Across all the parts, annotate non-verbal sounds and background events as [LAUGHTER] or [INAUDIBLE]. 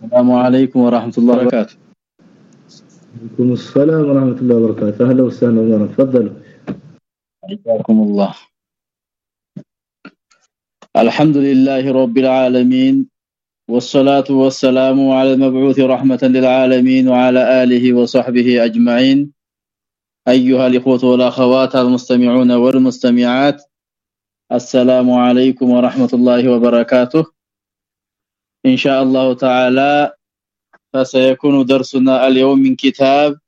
السلام عليكم ورحمة الله وبركاته. عليكم السلام ورحمة الله وبركاته. أهلا وسهلا تفضلوا. حياكم الله. الحمد لله رب العالمين والصلاة والسلام على المبعوث رحمة للعالمين وعلى آله وصحبه أجمعين. أيها الإخوة والأخوات المستمعون والمستمعات السلام عليكم ورحمة الله وبركاته. إن شاء الله تعالى فسيكون درسنا اليوم من كتاب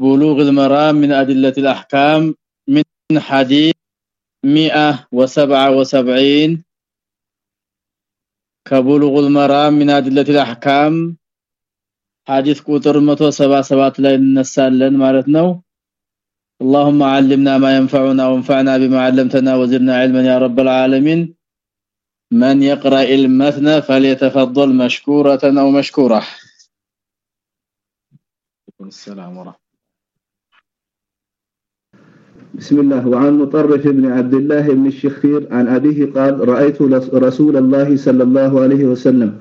بلوغ المرام من أدلة الأحكام من حديث 177 كبلوغ المرام من أدلة الأحكام حديث ቁጥር 177 ላይ እንነሳለን ማለት ነው اللهم علمنا ما ينفعنا وانفعنا بما علمتنا وزدنا علما يا رب العالمين من يقرأ المثنى فليتفضل مشكورة أو مشكورة. السلام ورحمة بسم الله. وعن مطرف بن عبد الله بن الشخير عن أبيه قال رأيت رسول الله صلى الله عليه وسلم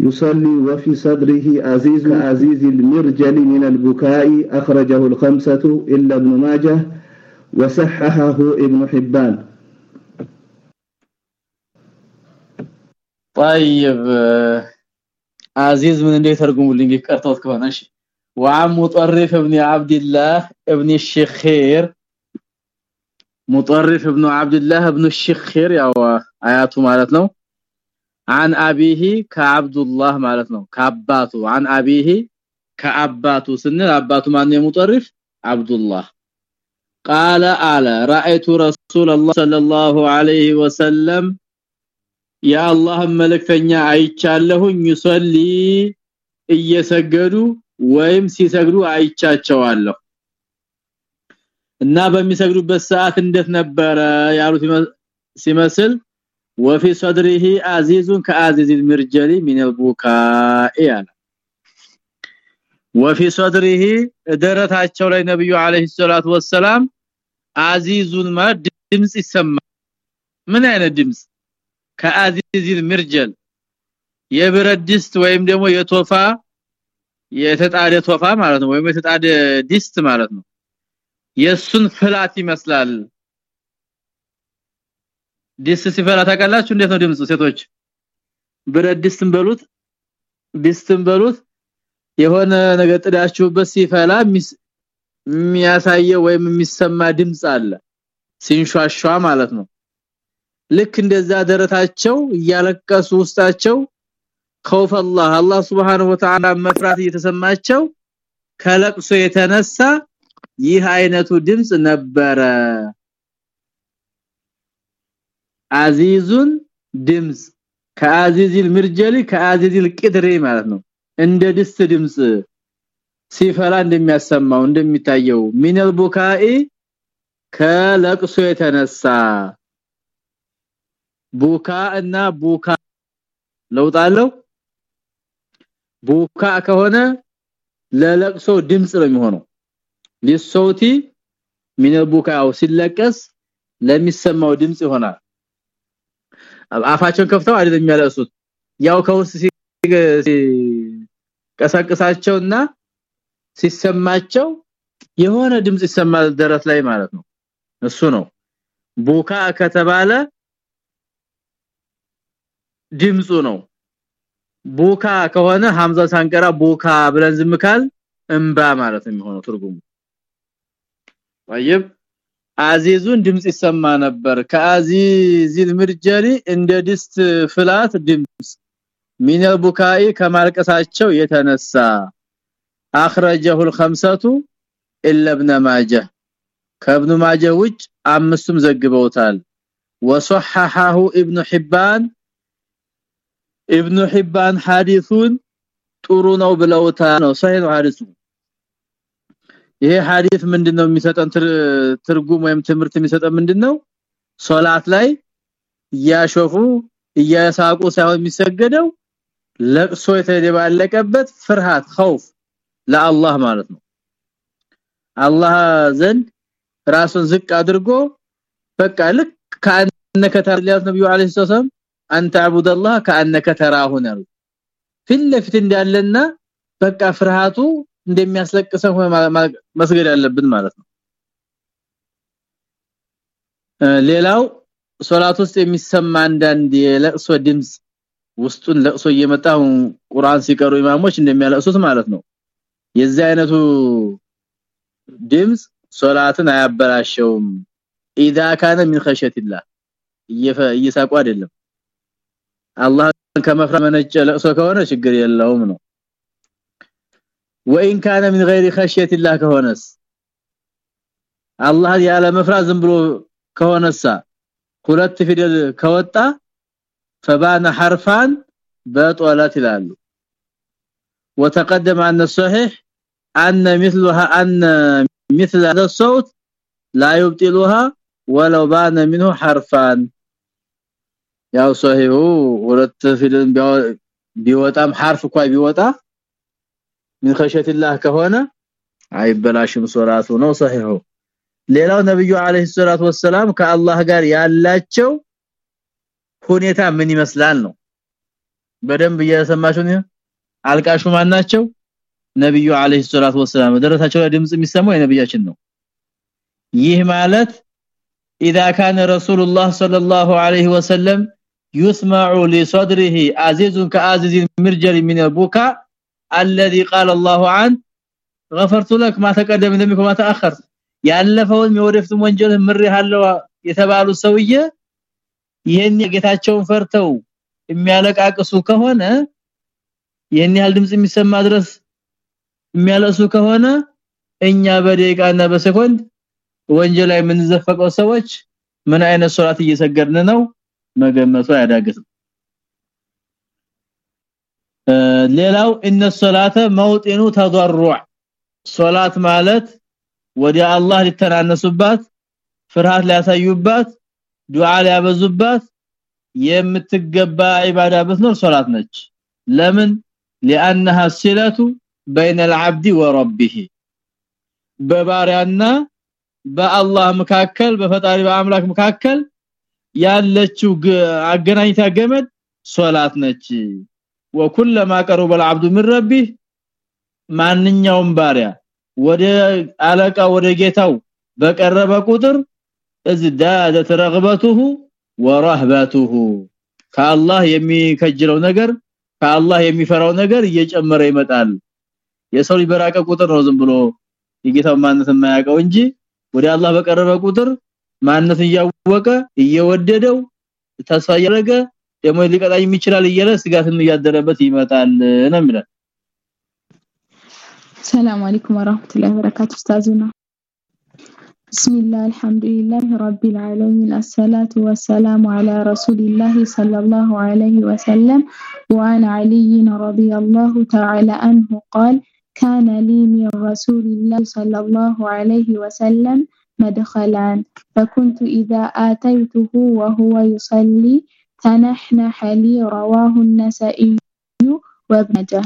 يصلي وفي صدره عزيز عزيز المرجل من البكاء أخرجه الخمسة إلا ابن ماجه وصححه ابن حبان. طيب عزيز من اللي ترجموا لي قرطوت كمان እሺ وعن مطرف ابن عبد الله ابن الشخير مطرف ابن عبد الله ابن الشخير ያው አያቱ ማለት ነው عن ابيه كعبد الله ማለት ነው ከአባቱ عن ابيه ከአባቱ ስንል አባቱ ማን ነው ሙጠሪፍ አብዱላህ قال على رايت رسول الله صلى الله عليه وسلم የአላህን መልእክተኛ አይቻለሁኝ። ይሰሊ እየሰገዱ ወይም ሲሰግዱ አይቻቸዋለሁ። እና በሚሰግዱበት ሰዓት እንዴት ነበረ ያሉት ሲመስል وفي صدره عزيز كعزيز المرجل من البكاء وفي صدره درታቸው ላይ ነብዩ አለይሂ ሰላቱ ወሰለም አዚዙን ማ ድምጽ ይሰማ ምን አይነት ድምጽ? ከ أزيز المرجل የብረት ድስት ወይም ደግሞ የቶፋ የተጣደ ቶፋ ማለት ነው ወይም የተጣደ ድስት ማለት ነው። የሱን ፍላት ይመስላል። ድስት ሲፈላ ታውቃላችሁ? እንዴት ነው ድምፁ ሴቶች? ብረት ድስትን በሉት ድስትን በሉት። የሆነ ነገር ጥዳችሁበት ሲፈላ የሚያሳየው ወይም የሚሰማ ድምጽ አለ። ሲንሿሿ ማለት ነው። ልክ እንደዛ ደረታቸው እያለቀሱ ውስጣቸው خوف الله الله Subhanahu Wa Ta'ala መፍራት እየተሰማቸው ከለቅሶ የተነሳ ይህ አይነቱ ድምጽ ነበረ አዚዙን ድምጽ ከአዚዚል ምርጀሊ ከአዚዚል ቅድሪ ማለት ነው እንደ ድስት ድምጽ ሲፈላ እንደሚያሰማው እንደሚታየው ሚነል ቡካኢ ከለቅሶ የተነሳ ቡካ እና ቡካ ለውጣለው ቡካ ከሆነ ለለቅሶ ድምጽ ነው የሚሆነው። ሊሶቲ ሚነል ቡካው ሲለቀስ ለሚሰማው ድምጽ ይሆናል። አፋቸውን ከፍተው አይደለም የሚያለሱት ያው ከውስጥ ቀሰቅሳቸውና ሲሰማቸው የሆነ ድምጽ ይሰማል ደረት ላይ ማለት ነው። እሱ ነው። ቡካ ከተባለ ድምፁ ነው። ቡካ ከሆነ ሐምዛ ሳንቀራ ቡካ ብለን ዝምካል እንባ ማለት ነው የሚሆነው ትርጉሙ። طيب አዚዙን ድምጽ ይሰማ ነበር። ከአዚዚል ምርጀሪ እንደ ድስት ፍላት ድምጽ ሚነል ቡካኢ ከማልቀሳቸው የተነሳ اخرجه الخمسه الا ابن ماجه ከابن ماجه አምስቱም ዘግበውታል። وصححه ابن حبان ابن حبان ሐዲሱን ጥሩ ነው ብለውታል ነው ሰሂህ ሐዲሱ ይሄ ሐዲስ ምንድነው የሚሰጠን ትርጉም ወይም ትምህርት የሚሰጠን ምንድነው ሶላት ላይ ያሾፉ እያሳቁ ሳይሆን የሚሰገደው ለቅሶ የተደባለቀበት ፍርሃት ኸውፍ ለአላህ ማለት ነው አላህ ዘንድ ራሱን ዝቅ አድርጎ በቃ ልክ ካነከታ ሊያስ ነብዩ አለይሂ ሰላም ان تعبد الله كانك تراه ነው ፊት ለፊት እንዳለና በቃ ፍርሃቱ እንደሚያስለቅሰው መስገድ ያለብን ማለት ነው ሌላው ሶላት ውስጥ የሚሰማ አንዳንድ የለቅሶ ድምጽ ውስጡን ለቅሶ እየመጣው ቁርአን ሲቀሩ ኢማሞች እንደሚያለቅሱት ማለት ነው የዚህ አይነቱ ድምጽ ሶላትን አያበላሸውም اذا كان من خشيه الله እየሳቁ አይደለም አላህ ከመፍራት መነጨ ለቅሶ ከሆነ ችግር የለውም ነው وان كان من غير خشيه الله ከሆነስ አላህ ያለ መፍራት ዝም ብሎ ከሆነሳ ሁለት ፊደል ከወጣ فبان حرفان بطولت ይላሉ وتقدم ان الصحيح ان مثلها ان مثل هذا الصوت لا يبطلها ولو بان منه حرفان ያው ሶሂሁ ሁለት ፊደል ቢወጣም حرف እንኳን ቢወጣ من خشيه الله ከሆነ አይበላሽም ሶላቱ ነው ሶሂሁ ሌላው ነብዩ አለይሂ ሰላቱ ወሰለም ከአላህ ጋር ያላቸው ሁኔታ ምን ይመስላል ነው በደንብ እየሰማችሁ ነው አልቃሹ ማናቸው ነብዩ አለይሂ ሰላቱ ወሰለም ደረታቸው ላይ ድምጽ የሚሰማው የነብያችን ነው ይህ ማለት اذا كان رسول الله صلى الله عليه وسلم يسمع لصدره عزيز كعزيز مرجل من البكاء الذي قال الله عنه غفرت لك ما تقدم ذنبك وما تاخر ያለፈውን የወደፊቱን ወንጀል ምርሃለው የተባሉ ሰውዬ ይሄን የጌታቸውን ፈርተው የሚያለቃቅሱ ከሆነ ይሄን ያህል ድምጽ የሚሰማ ድረስ የሚያለሱ ከሆነ እኛ በደቂቃና በሰኮንድ ወንጀል ላይ የምንዘፈቀው ሰዎች ምን አይነት ሶላት እየሰገድን ነው መገመቱ አያዳግትም። ሌላው ان الصلاه موطن تضرع ሶላት ማለት ወዲ አላህ ሊተናነሱባት ፍርሃት ሊያሳዩባት ዱዓ ሊያበዙባት የምትገባ ኢባዳ ብትኖር ሶላት ነች። ለምን? لانها الصله بين العبد وربه በባሪያና በአላህ መካከል በፈጣሪ በአምላክ መካከል ያለችው አገናኝታ ገመድ ሶላት ነች وكلما قرب العبد من ربه ማንኛውም ባሪያ ወደ አለቃ ወደ ጌታው በቀረበ ቁጥር ازدادت رغبته ورهبته ከአላህ የሚከጅለው ነገር ከአላህ የሚፈራው ነገር እየጨመረ ይመጣል የሰው ሊበራቀ ቁጥር ነው ዝም ብሎ የጌታው ማንነት የማያውቀው እንጂ ወደ አላህ በቀረበ ቁጥር ማንነት እያወቀ እየወደደው ተስፋ እያደረገ ደግሞ ሊቀጣይ ይችላል እያለ ስጋትን እያደረበት ይመጣል ነው የሚለው ሰላም አለይኩም ወራህመቱላሂ ወበረካቱ ኡስታዙና بسم الله الحمد لله رب العالمين الصلاة والسلام على رسول الله صلى الله عليه وسلم وعن علي رضي الله تعالى عنه قال كان لي من رسول الله صلى الله عليه وسلم مدخلان فكنت إذا آتيته وهو يصلي تنحنح لي رواه النسائي وابن ماجه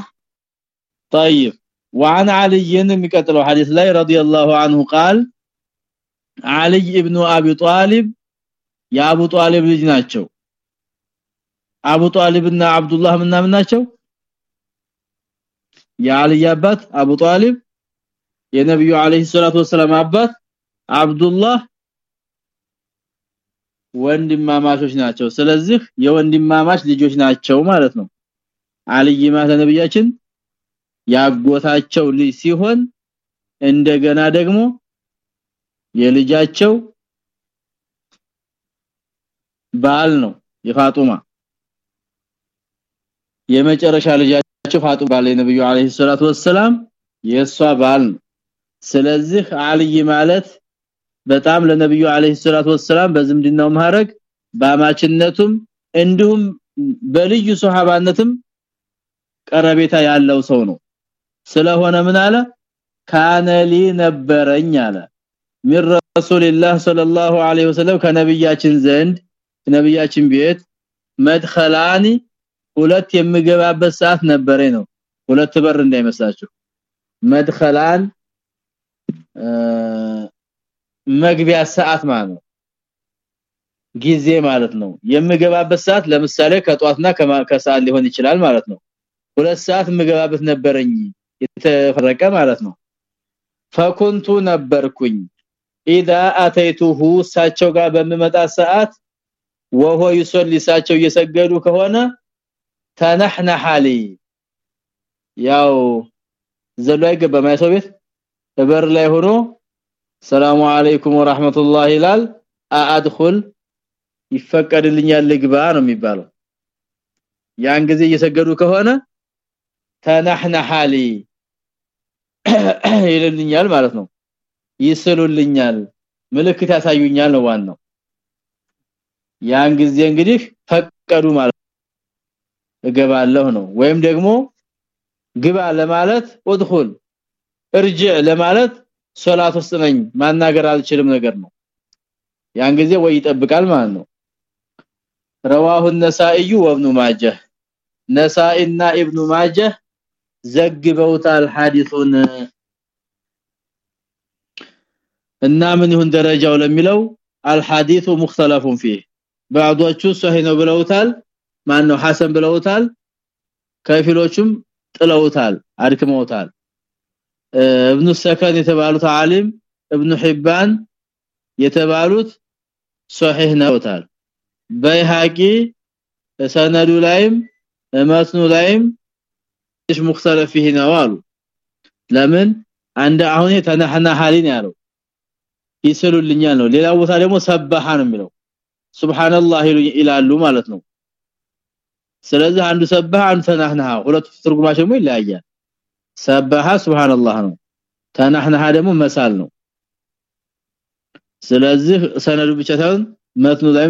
طيب وعن علي የሚቀጥለው ሐዲስ ላይ رضي الله عنه قال علي ابن ابي طالب የአቡ ጣሊብ ልጅ ናቸው አቡ ጣሊብና አብዱላህ ምናምን ናቸው የአልይ አባት አቡ ጣሊብ የነብዩ አለይሂ ሰላቱ ወሰለም አባት አብዱላህ ወንድማማቾች ናቸው። ስለዚህ የወንድማማች ልጆች ናቸው ማለት ነው። አልይ ማለት ነብያችን ያጎታቸው ልጅ ሲሆን እንደገና ደግሞ የልጃቸው ባል ነው የፋጡማ። የመጨረሻ ልጃቸው ፋጡማ ባል የነብዩ አለይሂ ሰላቱ ወሰለም የሷ ባል ነው። ስለዚህ አልይ ማለት በጣም ለነብዩ አለይሂ ሰላቱ ወሰለም በዝምድናው ማረግ ባማችነቱም እንዲሁም በልዩ ሱሐባነትም ቀረቤታ ያለው ሰው ነው። ስለሆነ ምን አለ? ካነሊ ነበረኝ አለ። ሚን ረሱልላህ ሰለላሁ ዐለይሂ ወሰለም ከነብያችን ዘንድ ነብያችን ቤት መድኸላኒ ሁለት የምገባበት ሰዓት ነበረኝ ነው። ሁለት በር እንዳይመስላችሁ። መድኸላን መግቢያ ሰዓት ማለት ነው። ጊዜ ማለት ነው። የምገባበት ሰዓት ለምሳሌ ከጧትና ከሰዓት ሊሆን ይችላል ማለት ነው። ሁለት ሰዓት የምገባበት ነበረኝ የተፈረቀ ማለት ነው። ፈኩንቱ ነበርኩኝ። ኢዳ አተይቱሁ ሳቸው ጋር በመጣ ሰዓት وهو يصلي ሳቸው እየሰገዱ ከሆነ ተነህነ ያው ዘሎ አይገባ ማይሰው ቤት በር ላይ ሆኖ ሰላም አለይኩም ወራህመቱላህ ይላል። አድኹል ይፈቀድልኛል ልግባ ነው የሚባለው። ያን ጊዜ እየሰገዱ ከሆነ ተነህነሃሊ ይልልኛል ማለት ነው። ይስሉልኛል ምልክት ያሳዩኛል ነው ዋናው። ያን ጊዜ እንግዲህ ፈቀዱ ማለት እገባለሁ ነው። ወይም ደግሞ ግባ ለማለት ኡድኹል እርጅዕ ለማለት ሶላት ውስጥ ነኝ ማናገር አልችልም ነገር ነው። ያን ጊዜ ወይ ይጠብቃል ማለት ነው። رواه النسائي وابن ماجه نسائنا ابن ماجه ዘግበውታል ሐዲሱን። እና ምን ይሁን ደረጃው ለሚለው الحديث مختلف فيه بعضዎቹ صحيح ነው ብለውታል። ማን ነው ሐሰን ብለውታል። ከፊሎቹም ጥለውታል አድክመውታል። እብኑ ሰከን የተባሉት ዓሊም እብኑ ሒባን የተባሉት ሶሂህ ነውታል። በይሃቂ ሰነዱ ላይም መስኑ ላይም እሽ مختلف فيه ነው አሉ። ለምን? አንድ አሁን ተነሐና ሐሊን ያለው ይሰሉልኛል ነው። ሌላ ቦታ ደግሞ ሰበሐ ነው የሚለው። ሱብሃንአላህ ይላሉ ማለት ነው። ስለዚህ አንዱ ሰበሐ አንዱ ተነሐና ሁለቱ ትርጉማቸው ይለያያል። ሰባሃ ሱብሃንአላህ ነው ተነሐና ደግሞ መሳል ነው ስለዚህ ሰነዱ ብቻ ሳይሆን መትኑ ላይ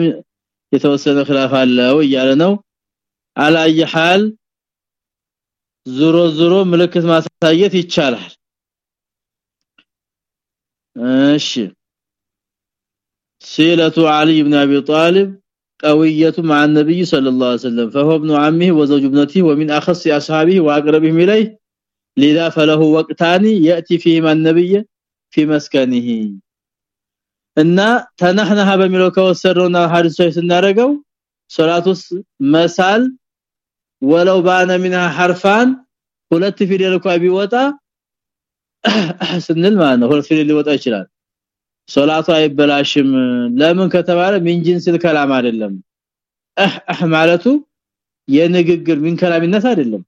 የተወሰነ خلاف አለው እያለ ነው አላየ ሐል ዙሮ ዙሮ ምልክት ማሳየት ይቻላል እሺ سيله علي بن ابي طالب قويه مع النبي صلى الله عليه وسلم فهو ابن عمه وزوج ابنته ومن اخص اصحابه واقربهم اليه لذا فله وقتان ياتي فيهما النبي في مسكنه እና ተነህነህ በሚለው ከወሰደውና ሐዲሶች ስናረገው ሶላቱስ መሳል ወለው ባነ ሚና ሐርፋን ሁለት ፊደል እንኳን ቢወጣ [CLEARS THROAT] ስንል ማለት ነው ሁለት ፊደል ሊወጣ ይችላል ሶላቱ አይበላሽም ለምን ከተባለ ሚን ጂንስል ከላም አይደለም እህ [CLEARS THROAT] እህ ማለቱ የንግግር ሚን ከላሚነት አይደለም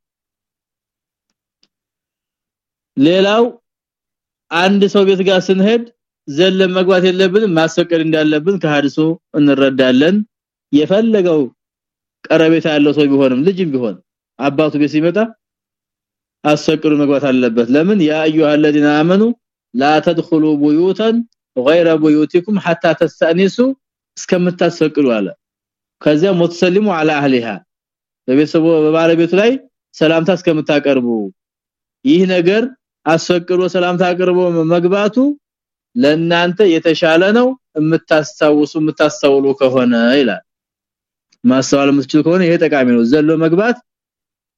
ሌላው አንድ ሰው ቤት ጋር ስንሄድ ዘለም መግባት የለብንም ማስፈቀድ እንዳለብን ከሐዲሱ እንረዳለን የፈለገው ቀረቤታ ያለው ሰው ቢሆንም ልጅም ቢሆን አባቱ ቤት ሲመጣ አስፈቅዱ መግባት አለበት ለምን ያ አዩሃ الذين امنوا لا تدخلوا بيوتا غير بيوتكم حتى تستأنسوا እስከምታስፈቅዱ አለ ከዚያ ሙተሰሊሙ على اهلها በቤተሰቡ በባለቤቱ ላይ ሰላምታ እስከምታቀርቡ ይህ ነገር አስፈቅዶ ሰላምታ አቅርቦ መግባቱ ለናንተ የተሻለ ነው። የምታስታውሱ የምታስተውሉ ከሆነ ይላል። ማስተዋል የምትችሉ ከሆነ ይሄ ጠቃሚ ነው። ዘሎ መግባት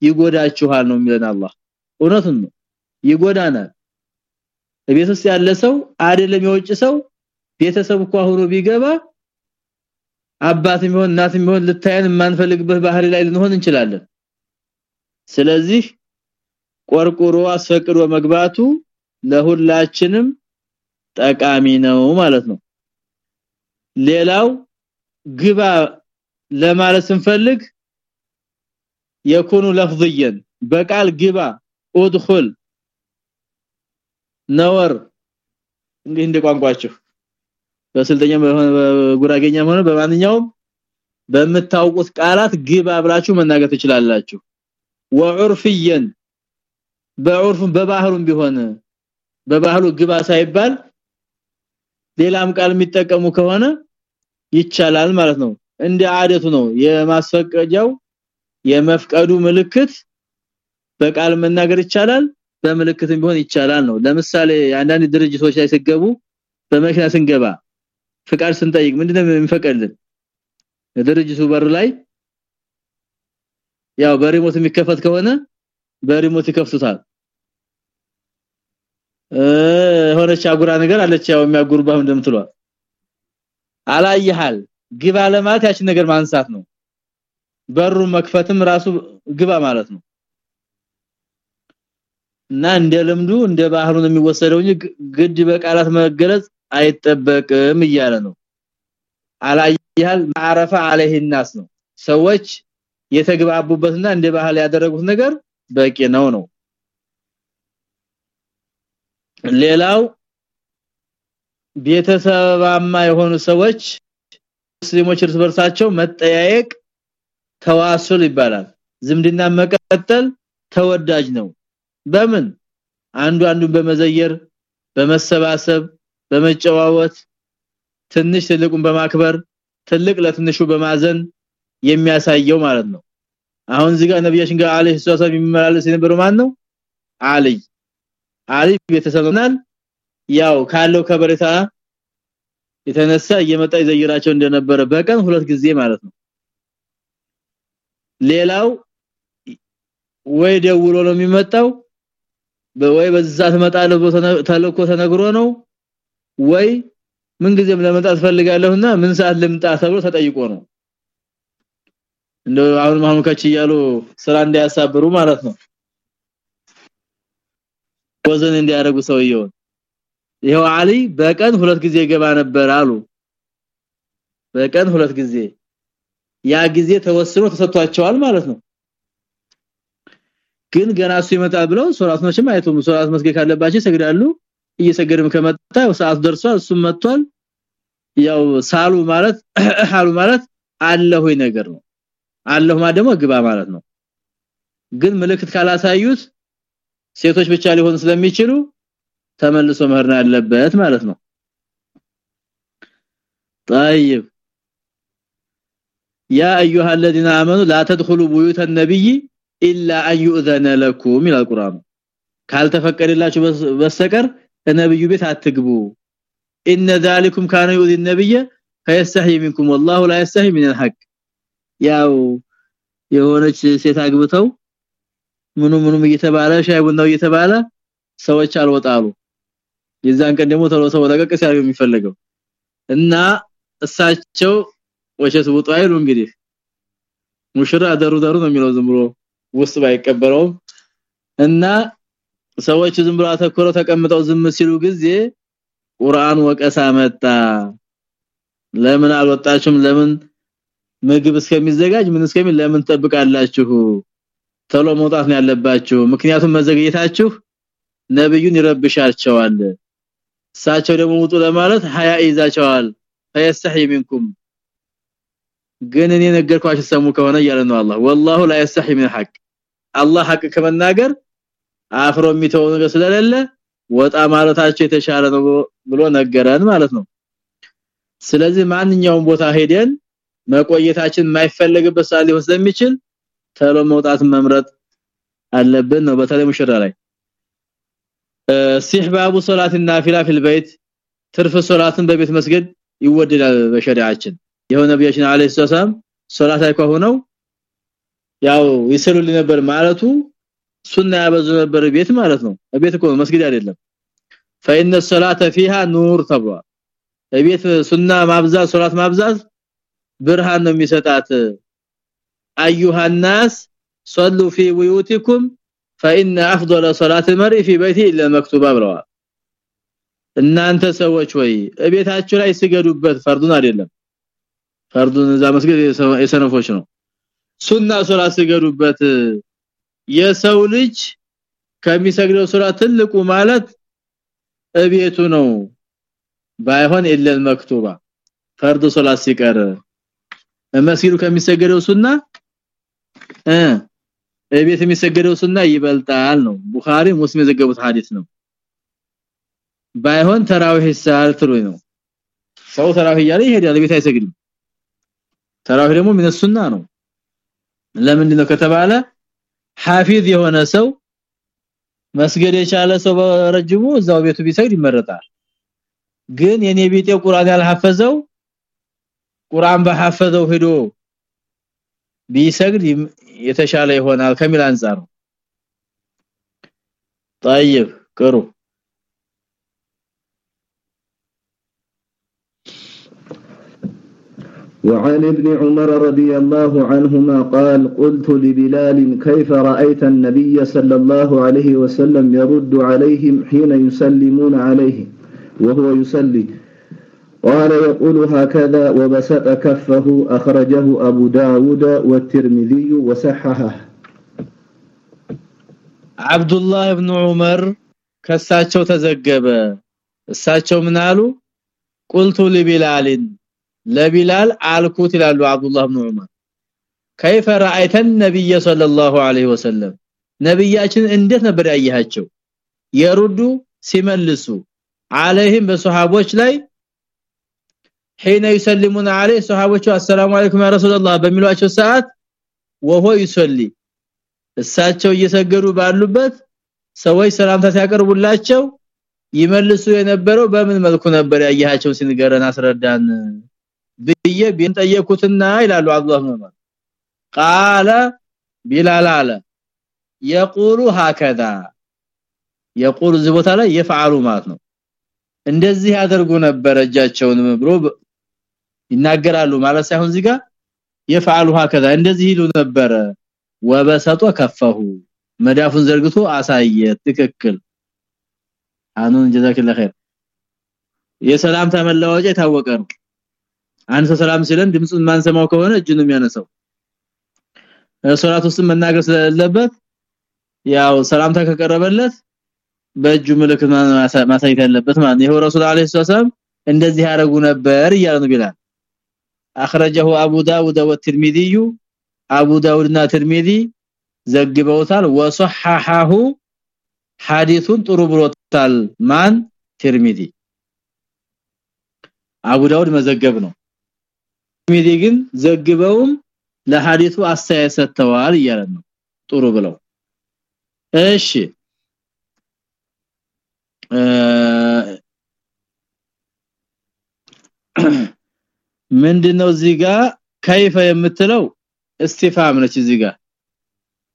ይጎዳችኋል ነው የሚለን አላህ። እውነቱን ነው። ይጎዳናል። ቤት ውስጥ ያለ ሰው አይደለም የውጭ ሰው። ቤተሰብ እንኳን ሆኖ ቢገባ አባትም ይሆን እናትም ይሆን ልታየን የማንፈልግበት ባህሪ ላይ ልንሆን እንችላለን። ስለዚህ ቆርቆሮ አስፈቅዶ መግባቱ ለሁላችንም ጠቃሚ ነው ማለት ነው። ሌላው ግባ ለማለት ስንፈልግ የኩኑ ለፍዝየን በቃል ግባ ኡድኹል ነወር። እንዲህ እንደ ቋንቋችሁ በስልጠኛ በጉራጌኛ ሆነ በማንኛውም በምታውቁት ቃላት ግባ ብላችሁ መናገር ትችላላችሁ። ወዑርፍየን በዑርፍ በባህሩም ቢሆን በባህሉ ግባ ሳይባል ሌላም ቃል የሚጠቀሙ ከሆነ ይቻላል ማለት ነው። እንደ አደቱ ነው። የማስፈቀጃው የመፍቀዱ ምልክት በቃል መናገር ይቻላል በምልክትም ቢሆን ይቻላል ነው። ለምሳሌ አንዳንድ ድርጅቶች ላይ ሲገቡ በመኪና ስንገባ ፍቃድ ስንጠይቅ ምንድነው የሚፈቀድልን ድርጅቱ በር ላይ ያው በሪሞት የሚከፈት ከሆነ በሪሞት ይከፍቱታል ሆነች አጉራ ነገር አለች ያው የሚያጉርባው እንደምትሏል አላየሃል ግባ ለማለት ያችን ነገር ማንሳት ነው በሩ መክፈትም ራሱ ግባ ማለት ነው እና እንደ ልምዱ እንደ ባህሉ ነው የሚወሰደው እንጂ ግድ በቃላት መገለጽ አይጠበቅም እያለ ነው አላያል ማረፈ عليه الناس ነው ሰዎች የተግባቡበትና እንደ ባህል ያደረጉት ነገር በቂ ነው ነው ሌላው ቤተሰባማ የሆኑ ሰዎች ሙስሊሞች እርስ በርሳቸው መጠያየቅ ተዋሱል ይባላል። ዝምድና መቀጠል ተወዳጅ ነው። በምን? አንዱ አንዱን በመዘየር በመሰባሰብ በመጨዋወት ትንሽ ትልቁን በማክበር ትልቅ ለትንሹ በማዘን የሚያሳየው ማለት ነው። አሁን እዚህ ጋር ነብያችን ጋር አለይሂ ሰላም የሚመላለስ የነበረው ማን ነው? አሊ አሊ ቤተሰብናል ያው ካለው ከበረታ የተነሳ እየመጣ ይዘይራቸው እንደነበረ በቀን ሁለት ጊዜ ማለት ነው። ሌላው ወይ ደውሎ ነው የሚመጣው ወይ በዛ ተመጣለው ተልኮ ተነግሮ ነው ወይ ምን ጊዜም ለመጣት ፈልጋለሁና ምን ሰዓት ልምጣ ተብሎ ተጠይቆ ነው። እንደው አሁን ከች እያሉ ስራ እንዲያሳብሩ ማለት ነው ወዘን እንዲያረጉ ሰውየው ይሄው አሊ በቀን ሁለት ጊዜ ገባ ነበር አሉ። በቀን ሁለት ጊዜ። ያ ጊዜ ተወስኖ ተሰጥቷቸዋል ማለት ነው። ግን ገና እሱ ይመጣል ብለው ሶላት መቼም አይቱም ሶላት መስገድ ካለባቸው ይሰግዳሉ። እየሰገድም ከመጣ ሰዓት ደርሷል እሱም መጥቷል። ያው ሳሉ ማለት [CLEARS THROAT] ሐሉ ማለት አለሁ ነገር ነው። አለሁ ደግሞ ግባ ማለት ነው። ግን ምልክት ካላሳዩት ሴቶች ብቻ ሊሆን ስለሚችሉ ተመልሶ መህርና ያለበት ማለት ነው طيب يا ايها الذين امنوا لا تدخلوا بيوت النبي الا ان يؤذن لكم الى القران ካልተፈቀደላችሁ በስተቀር ነብዩ ቤት አትግቡ ان ذلكم كان يؤذي النبي فيستحي منكم والله لا يستحي من الحق ያው የሆነች ሴት አግብተው ምኑ ምኑም እየተባለ ሻይ ቡናው እየተባለ ሰዎች አልወጣሉ። የዛን ቀን ደግሞ ተሎ ሰው ለቀቅ ሲያዩ የሚፈልገው። እና እሳቸው ወሸት ውጡ አይሉ እንግዲህ ሙሽራ ደሩ ደሩ ነው የሚለው ዝም ውስጥ ባይቀበረውም እና ሰዎች ዝም ብሎ አተኩረው ተቀምጠው ዝም ሲሉ ጊዜ ቁርአን ወቀሳ መጣ። ለምን አልወጣችሁም? ለምን ምግብ እስከሚዘጋጅ ምን እስከሚል ለምን ተጠብቃላችሁ ተሎ መውጣት ነው ያለባችሁ ምክንያቱም መዘግየታችሁ ነብዩን ይረብሻቸዋል እሳቸው ደግሞ ውጡ ለማለት ሀያ ይዛቸዋል ፈየስተሒ منكم ግን እኔ ነገርኳችሁ ሰሙ ከሆነ እያለ ነው አላህ والله لا يستحي من الحق አላህ ሐቅ ከመናገር አፍሮ የሚተው ነገር ስለሌለ ወጣ ማለታቸው የተሻለ ነው ብሎ ነገረን ማለት ነው ስለዚህ ማንኛውም ቦታ ሄደን መቆየታችን የማይፈልግበት ሰዓት ሊሆን ስለሚችል ተሎ መውጣት መምረጥ አለብን ነው በተለይ ሙሽራ ላይ ሲህባቡ ሶላት ናፊላ ፊል በይት ትርፍ ሶላትን በቤት መስገድ ይወደዳል በሸሪዓችን የሆነ ነብያችን አለይሂ ሰላም ሶላት ላይ ከሆነው ያው ይሰሉልኝ ነበር ማለቱ ሱና ያበዙ ነበር ቤት ማለት ነው ቤት እኮ መስጊድ አይደለም فإن الصلاه فيها نور ተብሏል ቤት ሱና ማብዛት ሶላት ማብዛት ብርሃን ነው የሚሰጣት ايها الناس صلوا في بيوتكم فإن أفضل صلاة المرء في بيته الا مكتوبه ብለዋል እናንተ ሰዎች ወይ እቤታችሁ ላይ ስገዱበት ፈርዱን አይደለም ፈርዱን እዛ መስገድ የሰነፎች ነው ሱና ሶላት ስገዱበት የሰው ልጅ ከሚሰግደው ሶላት ትልቁ ማለት እቤቱ ነው ባይሆን ኢለል መክቱባ ፈርድ ሶላት ሲቀር መስጊዱ ከሚሰገደው ሱና እ እቤት የሚሰገደው ሱና ይበልጣል ነው። ቡኻሪ ሙስሊም የዘገቡት ሐዲስ ነው። ባይሆን ተራዊህ ይሳል ትሩይ ነው። ሰው ተራዊህ ያለ ይሄዳል ቤት አይሰግድም። ተራዊህ ደግሞ ምን ሱና ነው። ለምንድን ነው ከተባለ ሐፊዝ የሆነ ሰው መስገድ የቻለ ሰው በረጅሙ እዛው ቤቱ ቢሰግድ ይመረጣል። ግን የኔ ቤቴ ቁርአን ያልሐፈዘው ቁርአን በሐፈዘው ሄዶ ቢሰግድ የተሻለ ይሆናል ከሚል አንፃር طيب ቅሩ وعن ابن عمر رضي الله عنهما قال قلت لبلال كيف رأيت النبي صلى الله عليه وسلم يرد عليهم حين يسلمون عليه وهو يصلي قال يقول هكذا وبسط كفه أخرجه أبو داود والترمذي وصححه عبد الله بن عمر ከሳቸው ተዘገበ እሳቸው ምን አሉ قلت لبلال ለቢላል አልኩት ይላሉ አብዱላህ ኢብኑ ዑመር كيف رايت النبي صلى الله عليه وسلم ነብያችን እንዴት ነበር ያያቸው የሩዱ ሲመልሱ عليهم በሱሐቦች ላይ حين يسلمون عليه صحابዎቹ السلام عليكم يا رسول الله በሚሏቸው ሰዓት وهو يصلي እሳቸው እየሰገዱ ባሉበት ሰዎች ሰላምታ ሲያቀርቡላቸው ይመልሱ የነበረው በምን መልኩ ነበር? ያያቸው ሲንገረን አስረዳን ብዬ ቢንጠየኩትና ይላሉ አላህ ነው قال بلال አለ يقول هكذا يقول ዝቦታ ላይ يفعل ማለት ነው። እንደዚህ ያደርጉ ነበር እጃቸውን ብሎ ይናገራሉ ማለት ሳይሆን እዚህ ጋር ይፈعلوا هكذا እንደዚህ ይሉ ነበር ወበሰጦ ከፈሁ መዳፉን ዘርግቶ አሳየ። ትክክል። አኑን ጀዛከላ ኸይር። የሰላም ተመለዋወጫ የታወቀ ነው። አንተ ሰላም ሲለን ድምጹን ማንሰማው ከሆነ እጁን የሚያነሳው። ሶላት ውስጥ መናገር ስለሌለበት ያው ሰላምታ ከቀረበለት በእጁ ምልክት ማሳየት ያለበት ማለት ነው። ይሄው ረሱል አለይሂ ሰላም እንደዚህ ያደርጉ ነበር ይያሉ ቢላል። አخرجه አቡ ዳውድ ወትርሚዚዩ አቡ ዳውድና ትርሚዚ ዘግበውታል። ወሰሐሐሁ ሐዲሱን ጥሩ ብሎታል። ማን? ትርሚዚ። አቡ ዳውድ መዘገብ ነው። ትርሚዚ ግን ዘግበውም ለሐዲሱ አስተያየት ሰጥተዋል ይላል ነው። ጥሩ ብለው። እሺ። ምንድነው እዚህ ጋር ከይፈ የምትለው እስቲፋም ነች እዚህ ጋር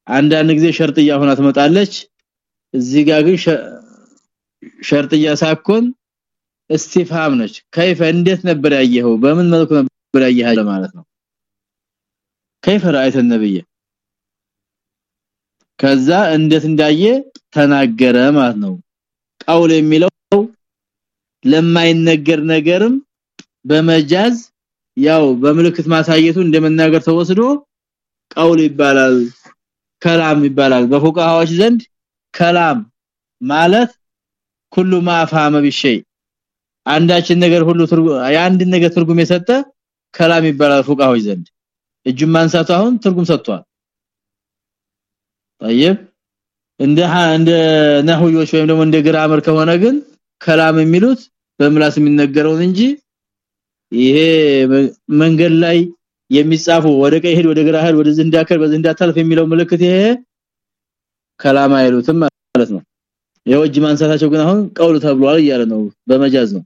አንዳንድ ጊዜ ሸርጥያ ሆና ትመጣለች እዚህ ጋር ግን ሸርጥያ ሳኮን እስቲፋም ነች ከይፈ እንዴት ነበር ያየኸው በምን መልኩ ነበር ያየኸው ማለት ነው ከይፈ رايت النبي ከዛ እንዴት እንዳየ ተናገረ ማለት ነው ቀውል የሚለው ለማይነገር ነገርም በመጃዝ ያው በምልክት ማሳየቱ እንደመናገር ተወስዶ ቀውል ይባላል ከላም ይባላል በፉቃሃዎች ዘንድ ከላም ማለት ሁሉ ማፋመ ቢሸይ አንዳችን ነገር ሁሉ ትርጉም የአንድ ነገር ትርጉም የሰጠ ከላም ይባላል ፉቃሃዎች ዘንድ እጁን ማንሳቱ አሁን ትርጉም ሰጥቷል طيب እንደ እንደ ነህዮች ወይም ደግሞ እንደ ግራመር ከሆነ ግን ከላም የሚሉት በምላስ የሚነገረውን እንጂ ይሄ መንገድ ላይ የሚጻፉ ወደ ቀኝ ሄድ ወደ ግራ ሄድ ወደ ዝንዳከር በዝንዳታልፍ የሚለው ምልክት ይሄ ከላም አይሉትም ማለት ነው። የወጅ ማንሳታቸው ግን አሁን ቀውል ተብሏል እያለ ነው። በመጃዝ ነው።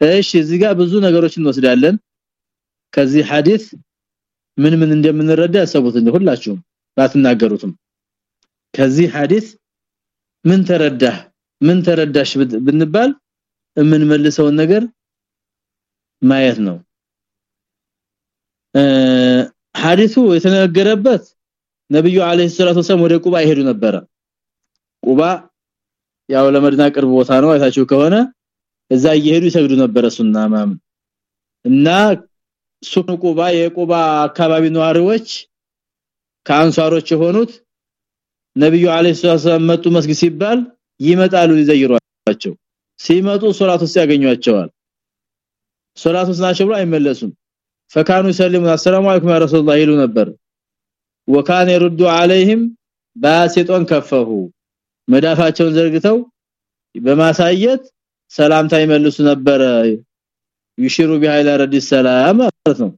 እሺ እዚህ ጋር ብዙ ነገሮችን እንወስዳለን። ከዚህ ሐዲስ ምን ምን እንደምንረዳ ያሰቡት ሁላችሁም ባትናገሩትም ከዚህ ሐዲስ ምን ተረዳህ? ምን ተረዳሽ ብንባል የምንመልሰውን ነገር ማየት ነው። ሐዲሱ የተነገረበት ነብዩ አለይሂ ሰላቱ ወሰለም ወደ ቁባ ይሄዱ ነበረ። ቁባ ያው ለመድና ቅርብ ቦታ ነው። አይታችሁ ከሆነ እዛ እየሄዱ ይሰግዱ ነበረ ሱና ማም። እና ሱን ቁባ የቁባ አካባቢ ነዋሪዎች ከአንሷሮች የሆኑት ነብዩ አለይሂ ሰላም መጡ መስጊድ ሲባል ይመጣሉ ይዘይሯቸው ሲመጡ ሶላት ውስጥ ያገኟቸዋል ሶላት ውስጥ ናቸው ብሎ አይመለሱም ፈካኑ ይሰልሙ አሰላሙ አለይኩም ያ ረሱላህ ይሉ ነበር ወካን ይርዱ عليهم ባሲጦን ከፈሁ መዳፋቸውን ዘርግተው በማሳየት ሰላምታ ይመልሱ ነበር ይሽሩ ቢሃይላ ረዲ ሰላም ማለት ነው